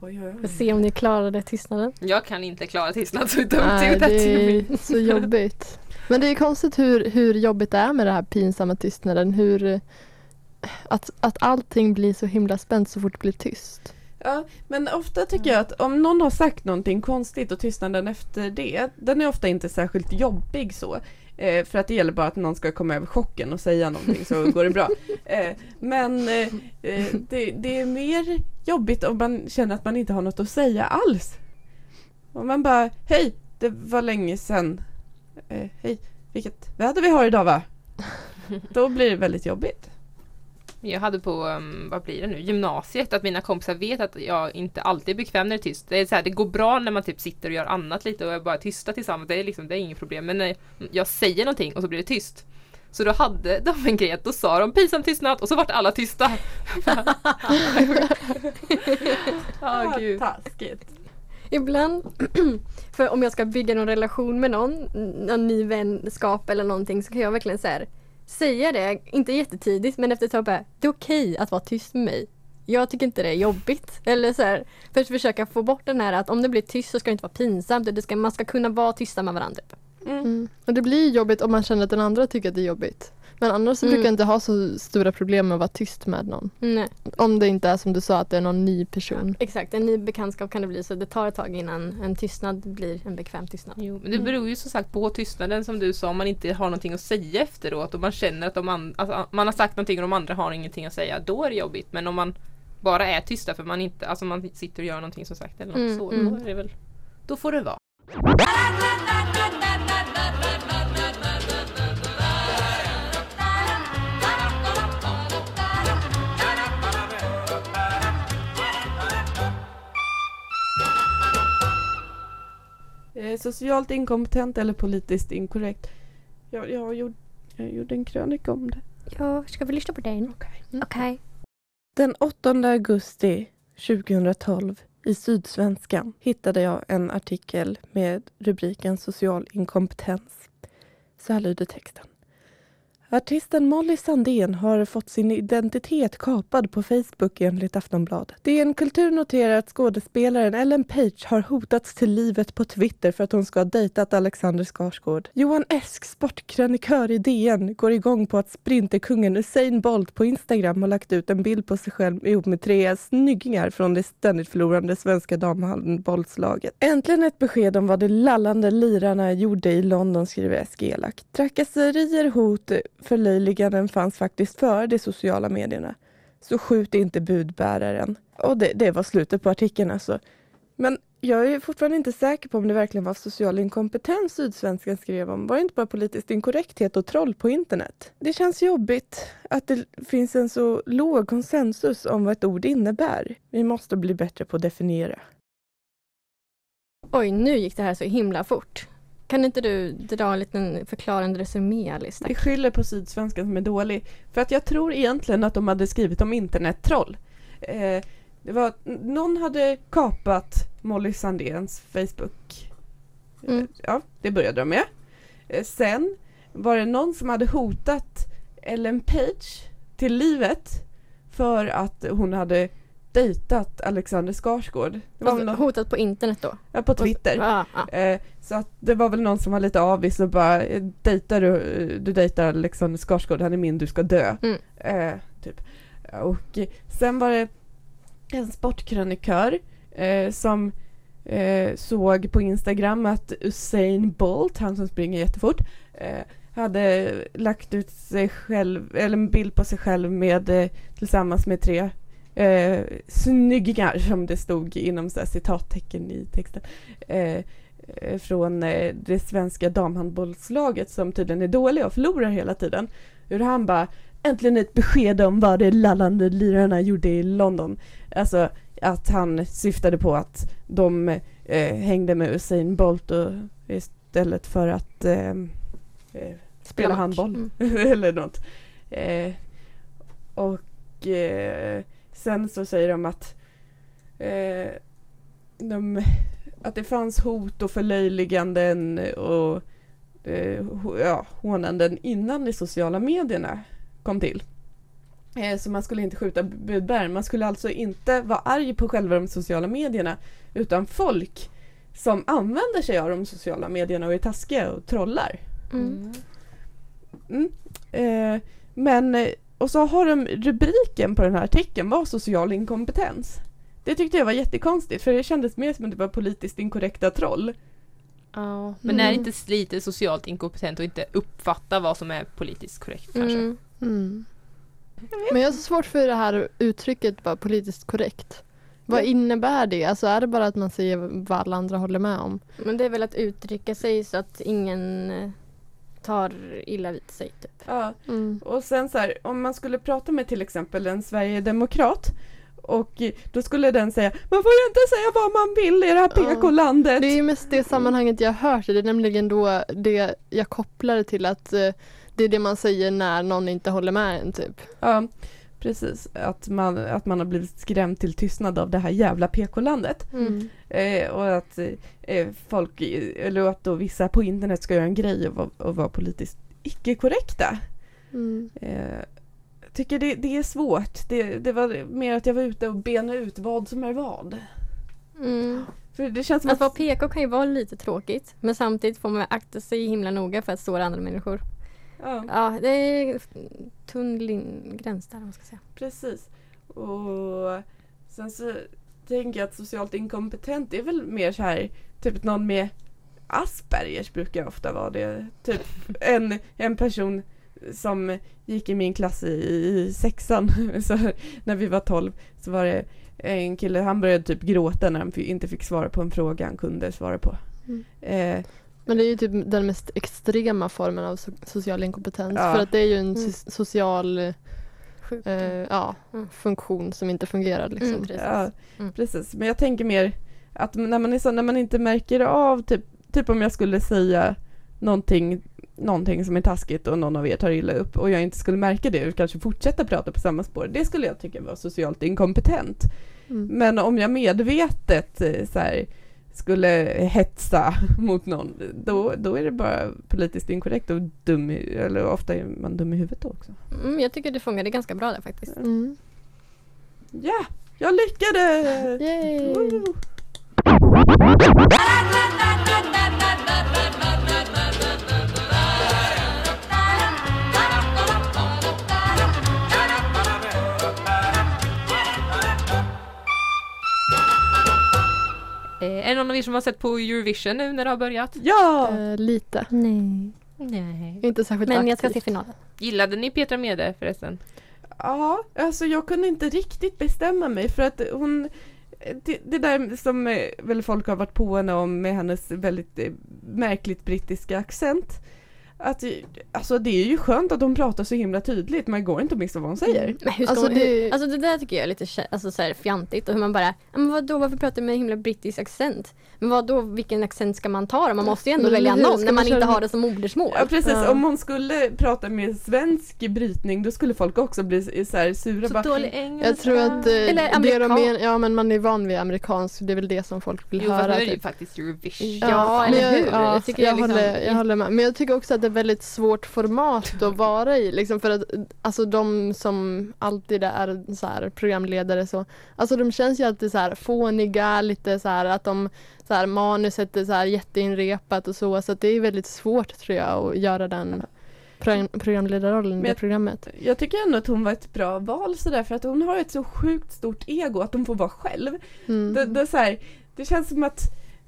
Speaker 2: Oj, oj,
Speaker 5: Får
Speaker 2: oj.
Speaker 5: se om ni klarade tystnaden.
Speaker 3: Jag kan inte klara tystnad så utan
Speaker 4: Nej,
Speaker 3: tur
Speaker 4: det
Speaker 3: till mig.
Speaker 4: är så jobbigt. Men det är konstigt hur, hur jobbigt det är med det här pinsamma tystnaden. Hur, att, att allting blir så himla spänt så fort det blir tyst.
Speaker 2: Ja, men ofta tycker jag att om någon har sagt någonting konstigt och tystnaden efter det, den är ofta inte särskilt jobbig så. Eh, för att det gäller bara att någon ska komma över chocken och säga någonting så går det bra. Eh, men eh, eh, det, det är mer jobbigt om man känner att man inte har något att säga alls. Om man bara, hej, det var länge sedan. Eh, hej, vilket väder vi har idag va? Då blir det väldigt jobbigt.
Speaker 3: Jag hade på, um, vad blir det nu, gymnasiet att mina kompisar vet att jag inte alltid är bekväm när det är tyst. Det, är så här, det går bra när man typ sitter och gör annat lite och är bara tysta tillsammans. Det är, liksom, det är inget problem. Men när jag säger någonting och så blir det tyst. Så då hade de en grej att då sa de pinsam tystnad och så vart alla tysta. Ja, gud.
Speaker 2: taskigt.
Speaker 5: Ibland, för om jag ska bygga någon relation med någon, någon ny vänskap eller någonting så kan jag verkligen här, säga det, inte jättetidigt men efter ett tag bara, det är okej att vara tyst med mig. Jag tycker inte det är jobbigt. Eller så här, för att försöka få bort den här att om det blir tyst så ska det inte vara pinsamt. Det ska, man ska kunna vara tysta med varandra.
Speaker 4: Mm. Och det blir jobbigt om man känner att den andra tycker att det är jobbigt. Men annars så
Speaker 5: Mm.
Speaker 4: brukar jag inte ha så stora problem med att vara tyst med någon.
Speaker 5: Nej,
Speaker 4: Om det inte är som du sa att det är någon ny person.
Speaker 5: exakt. En ny bekantskap kan det bli så det tar ett tag innan en tystnad blir en bekväm tystnad.
Speaker 3: Jo, men det beror ju som sagt på tystnaden som du sa om man inte har någonting att säga efteråt och man känner att de an- alltså, man har sagt någonting och de andra har ingenting att säga. Då är det jobbigt. Men om man bara är tysta för man inte, alltså man sitter och gör någonting som sagt eller något
Speaker 5: Mm,
Speaker 3: så.
Speaker 5: mm.
Speaker 3: Då är det väl, då får det vara.
Speaker 2: Eh, socialt inkompetent eller politiskt inkorrekt. Jag, jag, gjorde, jag gjorde en krönika om det.
Speaker 5: Ja, ska vi lyssna på den?
Speaker 2: Okej.
Speaker 5: Okej.
Speaker 2: Den 8 augusti 2012 I Sydsvenskan hittade jag en artikel med rubriken Social inkompetens. Så här lyder texten. Artisten Molly Sandén har fått sin identitet kapad på Facebook enligt Aftonbladet. DN Kultur noterar att skådespelaren Ellen Page har hotats till livet på Twitter för att hon ska ha dejtat Alexander Skarsgård. Johan Esk, sportkrönikör i DN, går igång på att sprinterkungen Usain Bolt på Instagram har lagt ut en bild på sig själv ihop med tre snyggingar från det ständigt förlorande svenska damhandbollslaget. Äntligen ett besked om vad de lallande lirarna gjorde i London, skriver Esk elakt. Trakasserier, hot, förlöjliganden fanns faktiskt före de sociala medierna. Så skjut inte budbäraren. Och det, det var slutet på artikeln alltså. Men jag är fortfarande inte säker på om det verkligen var social inkompetens Sydsvenskan skrev om. Var det inte bara politisk inkorrekthet och troll på internet? Det känns jobbigt att det finns en så låg konsensus om vad ett ord innebär. Vi måste bli bättre på att definiera.
Speaker 5: Oj, nu gick det här så himla fort. Kan inte du dra en liten förklarande resumé, Alice?
Speaker 2: Vi skyller på Sydsvenskan som är dålig. För att jag tror egentligen att de hade skrivit om internettroll. Eh, det var, någon hade kapat Molly Sandéns Facebook.
Speaker 5: Mm.
Speaker 2: Ja, det började de med. Eh, sen var det någon som hade hotat Ellen Page till livet för att hon hade dejtat Alexander Skarsgård.
Speaker 5: Alltså,
Speaker 2: någon,
Speaker 5: hotat på internet då?
Speaker 2: ja, på Twitter.
Speaker 5: Ja.
Speaker 2: Eh, så att det var väl någon som var lite avis och bara eh, dejtar du, du dejtar Alexander Skarsgård, han är min, du ska dö.
Speaker 5: Mm.
Speaker 2: Eh, typ. Och sen var det en sportkrönikör eh, som eh, såg på Instagram att Usain Bolt, han som springer jättefort, hade lagt ut sig själv, eller en bild på sig själv med, tillsammans med tre eh, snyggingar som det stod inom så citattecken i texten. Eh, eh, från eh, det svenska damhandbollslaget som tydligen är dåliga och förlorar hela tiden. Hur han bara äntligen ett besked om vad de lallande lirarna gjorde i London. Alltså att han syftade på att de eh, hängde med Usain Bolt och istället för att eh, eh, spela
Speaker 5: match.
Speaker 2: handboll
Speaker 5: Mm.
Speaker 2: eller något. Eh, och eh, sen så säger de att eh, de, att det fanns hot och förlöjliganden och eh, ja, hånanden innan de sociala medierna kom till. Eh, så man skulle inte skjuta budbäraren. Man skulle alltså inte vara arg på själva de sociala medierna utan folk som använder sig av de sociala medierna och är taskiga och trollar.
Speaker 5: Mm.
Speaker 2: Mm. Eh, men, eh, och så har de rubriken på den här artikeln var social inkompetens. Det tyckte jag var jättekonstigt för det kändes mer som att det var politiskt inkorrekta troll.
Speaker 5: Ja.
Speaker 3: Men är det
Speaker 4: Mm.
Speaker 3: inte lite socialt inkompetent och inte uppfatta vad som är politiskt korrekt kanske?
Speaker 5: Mm.
Speaker 4: Mm. Men jag har så svårt för det här uttrycket bara politiskt korrekt. Vad innebär det? Alltså är det bara att man säger vad alla andra håller med om?
Speaker 5: Men det är väl att uttrycka sig så att ingen eh, tar illa vid sig typ.
Speaker 2: Ja.
Speaker 4: Mm.
Speaker 2: Och sen så här, om man skulle prata med till exempel en Sverigedemokrat och då skulle den säga man får inte säga vad man vill i det här. PK-landet.
Speaker 4: Det är ju mest det sammanhanget jag har hört. Det är nämligen då det jag kopplar till att eh, det är det man säger när någon inte håller med en typ.
Speaker 2: Ja, precis. Att man, att man har blivit skrämd till tystnad av det här jävla PK-landet.
Speaker 4: Mm.
Speaker 2: Eh, och att eh, folk, eller att då vissa på internet ska göra en grej och vara, och vara politiskt icke-korrekta.
Speaker 4: Mm.
Speaker 2: Eh, tycker det, det är svårt. Det, det var mer att jag var ute och benade ut vad som är vad.
Speaker 5: Mm.
Speaker 2: För det känns som
Speaker 5: Att vara
Speaker 2: att...
Speaker 5: PK kan ju vara lite tråkigt men samtidigt får man akta sig himla noga för att såra andra människor.
Speaker 2: Ja,
Speaker 5: Ja, det är tunn gräns där om man ska säga.
Speaker 2: precis. Och sen så tänker jag att socialt inkompetent är väl mer så här, typ någon med Aspergers brukar ofta vara det. Typ en, en person som gick i min klass i, i sexan, så när vi var tolv, så var det en kille, han började typ gråta när han inte fick svara på en fråga han kunde svara på.
Speaker 4: Mm.
Speaker 2: Eh,
Speaker 4: Men det är ju typ den mest extrema formen av so- social inkompetens.
Speaker 2: Ja.
Speaker 4: För att det är ju en
Speaker 5: Mm.
Speaker 4: so- social
Speaker 5: Sjukt.
Speaker 4: eh, ja,
Speaker 5: Mm.
Speaker 4: funktion som inte fungerar. Liksom.
Speaker 5: Mm, precis.
Speaker 2: Ja,
Speaker 5: Mm.
Speaker 2: precis. Men jag tänker mer att när man, är så, när man inte märker av, typ, typ om jag skulle säga någonting, någonting som är taskigt och någon av er tar illa upp och jag inte skulle märka det och kanske fortsätta prata på samma spår. Det skulle jag tycka var socialt inkompetent.
Speaker 4: Mm.
Speaker 2: Men om jag medvetet eh, så här, skulle hetsa mot någon, då, då är det bara politiskt inkorrekt och dum eller ofta är man dum i huvudet då också.
Speaker 5: Mm, jag tycker du fångade ganska bra där faktiskt.
Speaker 4: Mm.
Speaker 2: Ja, jag lyckades!
Speaker 4: Yay!
Speaker 2: Woo!
Speaker 3: Eh, är det någon av er som har sett på Eurovision nu när det har börjat?
Speaker 2: Ja!
Speaker 4: Eh, lite.
Speaker 5: Nej.
Speaker 3: Nej.
Speaker 4: Inte särskilt
Speaker 5: Men jag ska se
Speaker 4: aktivt.
Speaker 5: finalen.
Speaker 3: Gillade ni Petra Mede förresten?
Speaker 2: Ja, alltså jag kunde inte riktigt bestämma mig för att hon det, det där som eh, väl folk har varit på henne om med hennes väldigt eh, märkligt brittiska accent. Att, alltså det är ju skönt att hon pratar så himla tydligt, man går inte att missa vad hon säger.
Speaker 5: Men hur ska
Speaker 4: Alltså,
Speaker 5: man,
Speaker 4: det-
Speaker 5: hur, alltså det där tycker jag är lite alltså, så här, fjantigt och hur man bara, "Ja, men vadå varför pratar du med en himla brittisk accent? Men vadå vilken accent ska man ta då? Man måste ju ändå
Speaker 4: Men
Speaker 5: välja någon när
Speaker 4: man
Speaker 5: man inte
Speaker 4: köra-
Speaker 5: har det som modersmål.
Speaker 2: Ja precis,
Speaker 4: Ja.
Speaker 2: om hon skulle prata med svensk brytning då skulle folk också bli så här sura.
Speaker 3: Så
Speaker 2: bara,
Speaker 3: dålig engelska.
Speaker 4: Jag tror att eh,
Speaker 5: Eller
Speaker 4: det de
Speaker 5: amerikan-
Speaker 4: men, ja men man är van vid amerikansk, det är väl det som folk vill
Speaker 3: Jo fast nu
Speaker 4: höra.
Speaker 3: är det ju
Speaker 4: typ.
Speaker 3: faktiskt Eurovision.
Speaker 5: Ja,
Speaker 4: men
Speaker 5: eller
Speaker 4: jag,
Speaker 5: hur?
Speaker 4: Ja,
Speaker 5: tycker
Speaker 4: jag,
Speaker 5: jag liksom-
Speaker 4: håller, jag håller med. Men jag tycker också att är ett väldigt svårt format att vara i. Liksom för att alltså de som alltid är så här, programledare så, alltså de känns ju alltid så här fåniga, lite så här att de så här, manuset är så här jätteinrepat och så. Så det är väldigt svårt tror jag att göra den program, programledarrollen i
Speaker 2: jag-
Speaker 4: programmet.
Speaker 2: Jag tycker ändå att hon var ett bra val sådär för att hon har ett så sjukt stort ego att hon får vara själv.
Speaker 4: Mm.
Speaker 2: Det, det, så här, det känns som att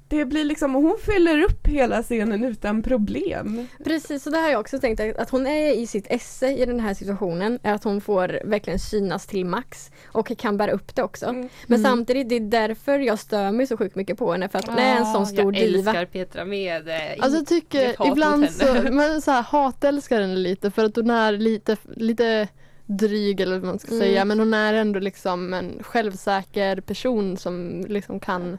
Speaker 2: det blir liksom, hon fyller upp hela scenen utan problem.
Speaker 5: Precis, så det har jag också tänkt att- hon är i sitt esse i den här situationen, är att hon får verkligen synas till max och kan bära upp det också.
Speaker 2: Mm.
Speaker 5: Men
Speaker 4: Mm.
Speaker 5: samtidigt, det är därför jag stör mig så sjukt mycket på henne för att hon är en sån stor
Speaker 3: jag
Speaker 5: diva.
Speaker 3: älskar Petra Mede.
Speaker 4: Alltså jag tycker ibland så, man så här, hatälskar henne lite för att hon är lite, lite dryg eller vad man ska
Speaker 5: Mm.
Speaker 4: säga men hon är ändå liksom en självsäker person som liksom kan,
Speaker 2: Jag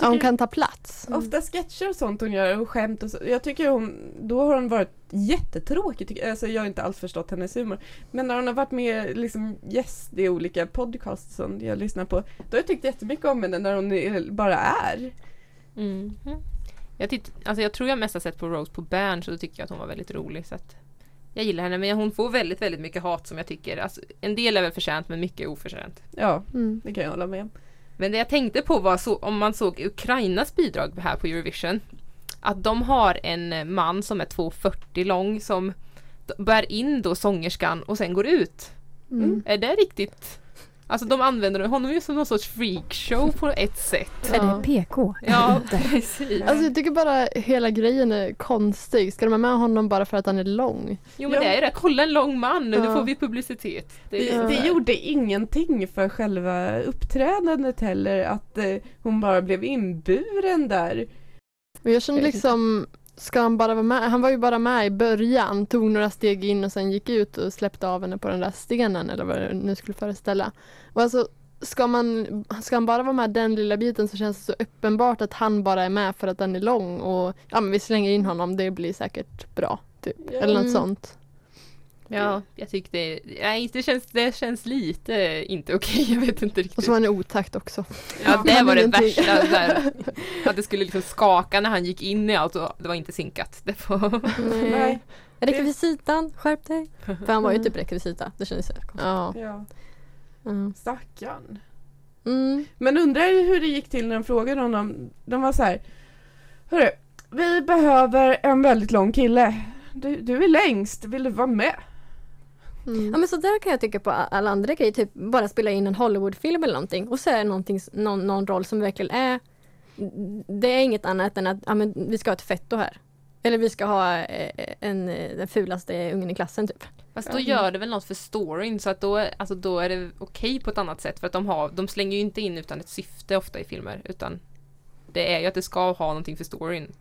Speaker 4: ja, hon kan ta plats.
Speaker 2: ofta sketcher och sånt hon gör och skämt och så. Jag tycker hon, då har hon varit jättetråkig. tycker- Alltså jag har inte alls förstått hennes humor. Men när hon har varit med liksom gäst i olika podcasts som jag lyssnar på. Då har jag tyckt jättemycket om henne när hon bara är.
Speaker 3: Mm. Jag, titt, alltså jag tror jag mest har sett på Rose på Bern så då tycker jag att hon var väldigt rolig. Så att jag gillar henne men hon får väldigt, väldigt mycket hat som jag tycker. Alltså, en del är väl förtjänt men mycket är oförtjänt.
Speaker 2: Ja,
Speaker 4: Mm.
Speaker 2: det kan jag hålla med om.
Speaker 3: Men det jag tänkte på var så, om man såg Ukrainas bidrag här på Eurovision. Att de har en man som är 2,40 lång som bär in då sångerskan och sen går ut.
Speaker 4: Mm.
Speaker 3: Är det riktigt? Alltså de använder honom ju som någon sorts freakshow på ett sätt.
Speaker 5: Är
Speaker 4: Ja.
Speaker 5: det PK?
Speaker 3: Ja, precis.
Speaker 4: Alltså jag tycker bara hela grejen är konstig. Ska de ha med honom bara för att han är lång?
Speaker 3: Jo men
Speaker 2: Ja.
Speaker 3: det är det, kolla en lång man, nu
Speaker 4: Ja.
Speaker 3: får vi publicitet. Det är
Speaker 2: Det, det gjorde ingenting för själva uppträdandet heller att eh, hon bara blev inburen där.
Speaker 4: Men jag känner liksom, ska han bara vara med? Han var ju bara med i början, tog några steg in och sen gick ut och släppte av henne på den där stenen eller vad det nu skulle föreställa. Och alltså, ska, man, ska han bara vara med den lilla biten så känns det så uppenbart att han bara är med för att den är lång och ja men vi slänger in honom, det blir säkert bra. Typ.
Speaker 2: Ja.
Speaker 4: Eller något
Speaker 5: Mm.
Speaker 4: sånt.
Speaker 3: Ja, jag tyckte nej, det känns, det känns lite inte okej, jag vet inte
Speaker 4: Och
Speaker 3: riktigt.
Speaker 4: så var han i otakt också.
Speaker 3: Ja, det var det värsta. Där, att det skulle liksom skaka när han gick in i allt och det var inte synkat. Det var,
Speaker 2: Nej.
Speaker 5: Rekvisitan, skärp dig! För han var ju typ rekvisita, det kändes så konstigt.
Speaker 4: Ja.
Speaker 2: Ja,
Speaker 5: Mm.
Speaker 2: stackarn.
Speaker 5: Mm.
Speaker 2: Men undrar hur det gick till när de frågade honom. De var så här. Hörru, vi behöver en väldigt lång kille. Du, du är längst, vill du vara med?
Speaker 4: Mm.
Speaker 5: Ja men så där kan jag tycka på alla andra grejer, typ bara spela in en Hollywoodfilm eller någonting och så är det någonting, någon, någon roll som verkligen är Det är inget annat än att ja, men vi ska ha ett fetto här. Eller vi ska ha eh, en, eh, den fulaste ungen i klassen typ.
Speaker 3: fast då gör det väl något för storyn så att då, alltså, då är det okej på ett annat sätt för att de, har, de slänger ju inte in utan ett syfte ofta i filmer utan det är ju att det ska ha någonting för storyn.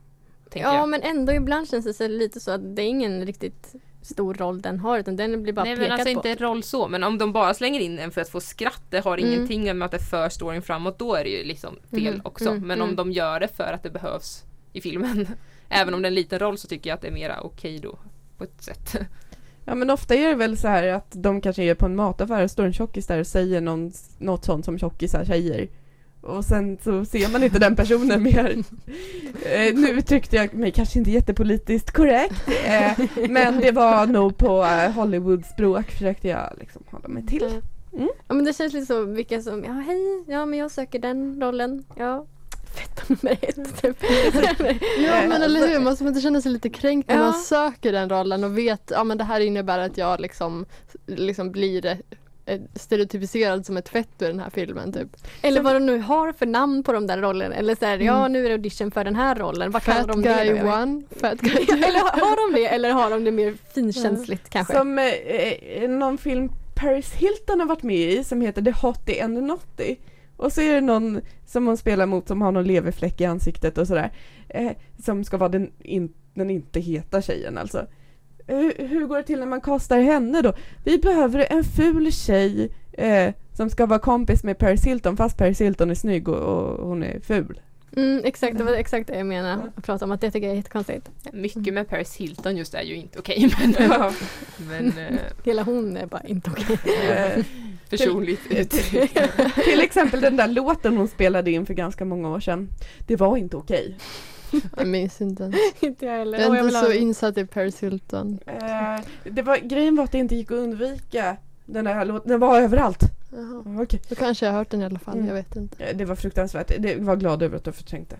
Speaker 5: Ja
Speaker 3: jag.
Speaker 5: men ändå ibland känns det lite så att det är ingen riktigt stor roll den har utan den blir bara
Speaker 3: Nej
Speaker 5: pekat
Speaker 3: men alltså
Speaker 5: på.
Speaker 3: inte roll så men om de bara slänger in en för att få skratt det har
Speaker 5: Mm.
Speaker 3: ingenting med att det för storyn framåt då är det ju liksom fel
Speaker 5: Mm,
Speaker 3: också.
Speaker 5: mm,
Speaker 3: men om
Speaker 5: mm.
Speaker 3: de gör det för att det behövs i filmen även om det är en liten roll så tycker jag att det är mera okej då på ett sätt.
Speaker 2: Ja men ofta är det väl så här att de kanske är på en mataffär och står en tjockis där och säger någon, något sånt som tjockisar säger. Och sen så ser man inte den personen mer. Eh, nu uttryckte jag mig kanske inte jättepolitiskt korrekt eh, men det var nog på eh, Hollywoodspråk försökte jag liksom hålla mig till.
Speaker 5: Mm. Ja men det känns lite så vilka som, ja hej, ja men jag söker den rollen, ja. Fetta nummer ett typ.
Speaker 4: Ja men eller hur, man måste inte känna sig lite kränkt när
Speaker 5: Ja.
Speaker 4: man söker den rollen och vet ja men det här innebär att jag liksom, liksom blir eh, stereotypiserad som ett fett i den här filmen typ.
Speaker 5: Eller vad de nu har för namn på de där rollerna. Eller så här, ja nu är det audition för den här rollen. Vad
Speaker 4: Fat
Speaker 5: de det?
Speaker 4: guy
Speaker 5: vet
Speaker 4: one, fat guy two.
Speaker 5: Eller har- de det eller har de det mer finkänsligt kanske?
Speaker 2: Som eh, eh, någon film Paris Hilton har varit med i som heter The Hottie and the Notty. Och så är det någon som hon spelar mot som har någon leverfläck i ansiktet och sådär. Eh, som ska vara den, in, den inte heta tjejen alltså. Hur, hur går det till när man kastar henne då? Vi behöver en ful tjej eh, som ska vara kompis med Paris Hilton fast Paris Hilton är snygg och, och hon är ful.
Speaker 5: Mm, exakt, det var exakt det jag menade. Jag pratade om att det tycker jag är jättekonstigt.
Speaker 3: Mycket med Paris Hilton just är ju inte okej men,
Speaker 2: Ja.
Speaker 3: men eh,
Speaker 5: Hela hon är bara inte okej.
Speaker 2: Eh,
Speaker 3: personligt uttryck.
Speaker 2: till exempel den där låten hon spelade in för ganska många år sedan. Det var inte okej.
Speaker 4: Jag minns inte ens.
Speaker 5: inte jag heller.
Speaker 4: Jag är
Speaker 5: jag
Speaker 4: inte så
Speaker 5: ha-
Speaker 4: insatt i Paris Hilton.
Speaker 2: Eh, det var, grejen var att det inte gick att undvika den där låten. Den var överallt.
Speaker 4: Jaha.
Speaker 2: Okej.
Speaker 4: Då kanske jag har hört den i alla fall,
Speaker 2: Mm.
Speaker 4: jag vet inte.
Speaker 2: Eh, Det var fruktansvärt. Det var glad över att du förträngde.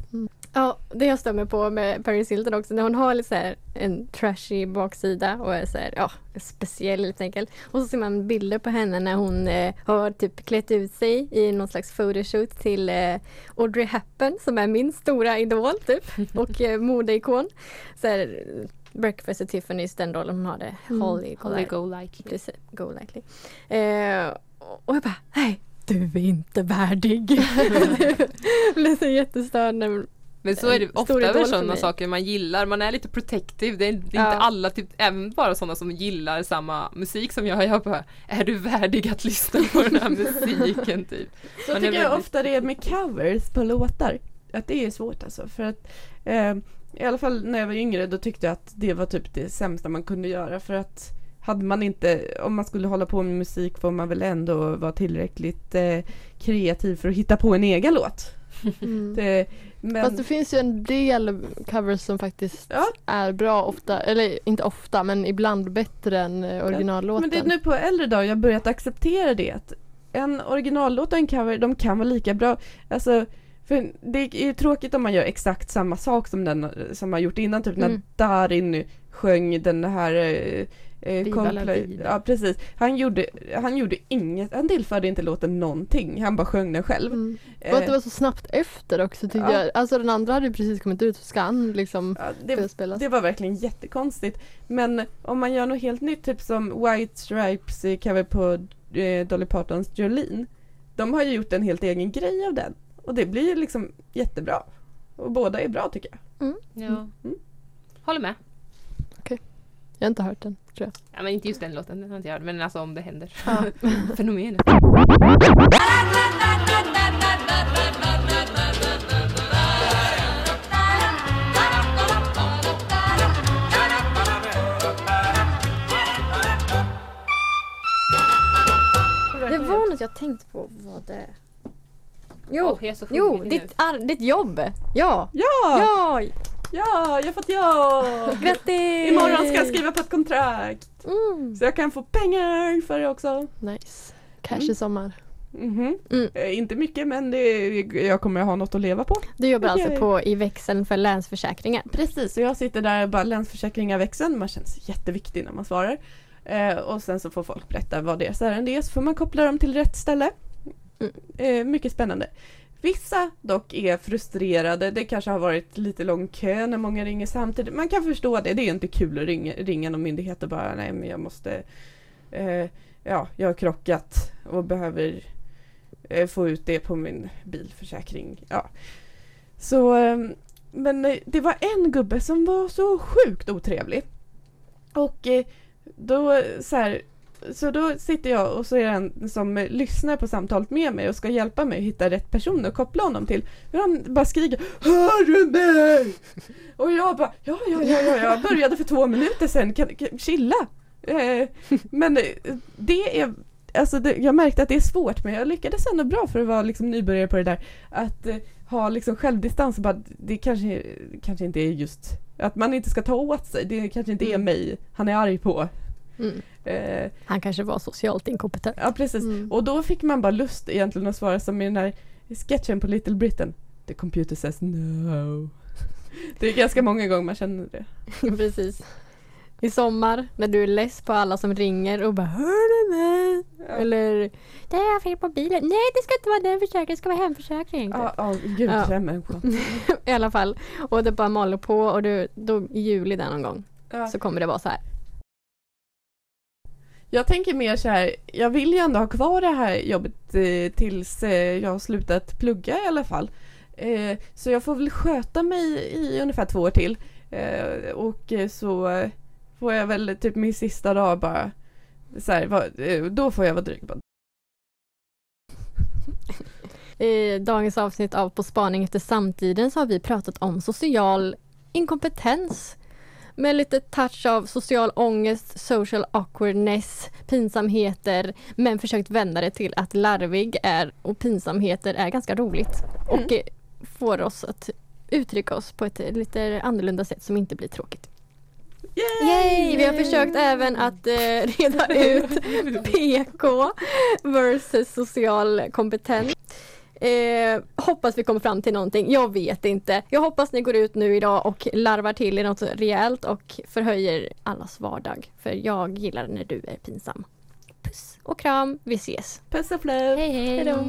Speaker 5: Ja, det jag stämmer på med Paris Hilton också, när hon har lite så här en trashy baksida och är så här, ja, speciell helt enkelt. Och så ser man bilder på henne när hon eh, har typ klätt ut sig i någon slags photoshoot till eh, Audrey Hepburn som är min stora idol typ och eh, modeikon. Så här, Breakfast at Tiffany's, den rollen hon hade,
Speaker 4: Mm.
Speaker 5: Holly,
Speaker 3: Holly go likely.
Speaker 5: Precis, go likely. Eh, och jag bara, nej, du är inte värdig. jag blev så jättestörd när
Speaker 3: Men så är det ofta med sådana saker man gillar. Man är lite protective. Det är, det är inte
Speaker 5: Ja.
Speaker 3: alla, typ, även bara sådana som gillar samma musik som jag. Jag bara, är du värdig att lyssna på den här musiken? Typ.
Speaker 2: Så
Speaker 3: Man
Speaker 2: tycker jag
Speaker 3: väldigt-
Speaker 2: ofta det är med covers på låtar. Att det är svårt alltså. För att eh, i alla fall när jag var yngre då tyckte jag att det var typ det sämsta man kunde göra. För att hade man inte, om man skulle hålla på med musik får man väl ändå vara tillräckligt eh, kreativ för att hitta på en egen låt.
Speaker 4: Mm.
Speaker 2: Det, men,
Speaker 4: Fast det finns ju en del covers som faktiskt
Speaker 2: Ja.
Speaker 4: är bra ofta, eller inte ofta men ibland bättre än eh, originallåten.
Speaker 2: Men det är nu på äldre dagar jag börjat acceptera det. Att en originallåt och en cover, de kan vara lika bra. Alltså, för det är ju tråkigt om man gör exakt samma sak som den eh, som har gjort innan. Typ
Speaker 5: Mm.
Speaker 2: när Darin sjöng den här eh, eh. Ja precis. Han gjorde, han gjorde inget, han tillförde inte låten någonting. Han bara sjöng den själv.
Speaker 4: Mm.
Speaker 2: Eh,
Speaker 4: Och att det var så snabbt efter också tyckte
Speaker 2: Ja.
Speaker 4: jag. Alltså den andra hade ju precis kommit ut, så ska han liksom
Speaker 2: ja, det. Det var verkligen jättekonstigt. Men om man gör något helt nytt, typ som White Stripes eh, cover på eh, Dolly Partons Jolene. De har ju gjort en helt egen grej av den. Och det blir ju liksom jättebra. Och båda är bra tycker jag.
Speaker 3: Ja.
Speaker 2: Mm.
Speaker 3: Håller med.
Speaker 4: Jag har inte hört den tror jag.
Speaker 3: Ja, men inte just den låten, den har inte jag hört, men alltså om det händer.
Speaker 5: Ja.
Speaker 3: Fenomenet.
Speaker 5: Det var något jag tänkte på. Vad det... Jo,
Speaker 3: Åh, jag är så
Speaker 5: jo ditt, ar- ditt jobb. Ja.
Speaker 2: Ja!
Speaker 5: Ja!
Speaker 2: Ja, jag har fått ja!
Speaker 5: Grattis!
Speaker 2: Imorgon ska jag skriva på ett kontrakt.
Speaker 5: Mm.
Speaker 2: Så jag kan få pengar för det också.
Speaker 4: Nice. Cash
Speaker 2: Mm.
Speaker 4: i sommar.
Speaker 2: Mhm.
Speaker 5: Mm.
Speaker 2: Eh, inte mycket men det, jag kommer ha något att leva på.
Speaker 5: Du jobbar
Speaker 2: Okej.
Speaker 5: alltså på i växeln för Länsförsäkringar.
Speaker 2: Precis, och jag sitter där och bara Länsförsäkringar växeln, man känns jätteviktig när man svarar. Eh, och sen så får folk berätta vad deras ärende är så får man koppla dem till rätt ställe.
Speaker 5: Mm.
Speaker 2: Eh, mycket spännande. Vissa dock är frustrerade, det kanske har varit lite lång kö när många ringer samtidigt. Man kan förstå det, det är inte kul att ringa, ringa någon myndighet och bara nej men jag måste eh, Ja, jag har krockat och behöver eh, få ut det på min bilförsäkring. Ja. Så ehm, eh, men det var en gubbe som var så sjukt otrevlig. Och eh, då så här, så då sitter jag och så är det en som lyssnar på samtalet med mig och ska hjälpa mig hitta rätt person och koppla honom till. Och han bara skriker Hör du mig? Och jag bara ja, ja, ja, ja, jag började för två minuter sedan, kan, kan, chilla. Eh, men det är, alltså det, jag märkte att det är svårt men jag lyckades ändå bra för att vara liksom nybörjare på det där. Att eh, ha liksom självdistans och bara, det kanske, kanske inte är just, att man inte ska ta åt sig, det kanske inte är
Speaker 5: Mm.
Speaker 2: mig han är arg på.
Speaker 5: Mm.
Speaker 2: Eh,
Speaker 5: Han kanske var socialt inkompetent.
Speaker 2: ja precis,
Speaker 4: Mm.
Speaker 2: och då fick man bara lust egentligen att svara som i den här sketchen på Little Britain. The computer says no. Det är ganska många gånger man känner det.
Speaker 5: Precis. I sommar när du är less på alla som ringer och bara Hör du mig? Eller Det är fel på bilen. Nej det ska inte vara den försäkringen, det ska vara hemförsäkring.
Speaker 2: Ja, ja gud
Speaker 5: Ja.
Speaker 2: ja. människa.
Speaker 5: I alla fall. Och det bara maler på och du, då i juli där någon gång
Speaker 2: Ja.
Speaker 5: så kommer det vara så här.
Speaker 2: Jag tänker mer så här, jag vill ju ändå ha kvar det här jobbet eh, tills eh, jag har slutat plugga i alla fall. Eh, så jag får väl sköta mig i ungefär två år till. Eh, och eh, så får jag väl typ min sista dag bara så här, va, eh, då får jag vara dryg.
Speaker 5: I dagens avsnitt av På spaning efter samtiden så har vi pratat om social inkompetens. Med lite touch av social ångest, social awkwardness, pinsamheter men försökt vända det till att larvig är och pinsamheter är ganska roligt. Och eh, får oss att uttrycka oss på ett lite annorlunda sätt som inte blir tråkigt. Yay! Vi har försökt även att eh, reda ut PK versus social kompetens. Eh, hoppas vi kommer fram till någonting. Jag vet inte. Jag hoppas ni går ut nu idag och larvar till er något rejält och förhöjer allas vardag. För jag gillar när du är pinsam. Puss och kram. Vi ses.
Speaker 2: Puss och flöv!
Speaker 5: Hej hej!
Speaker 2: Hejdå.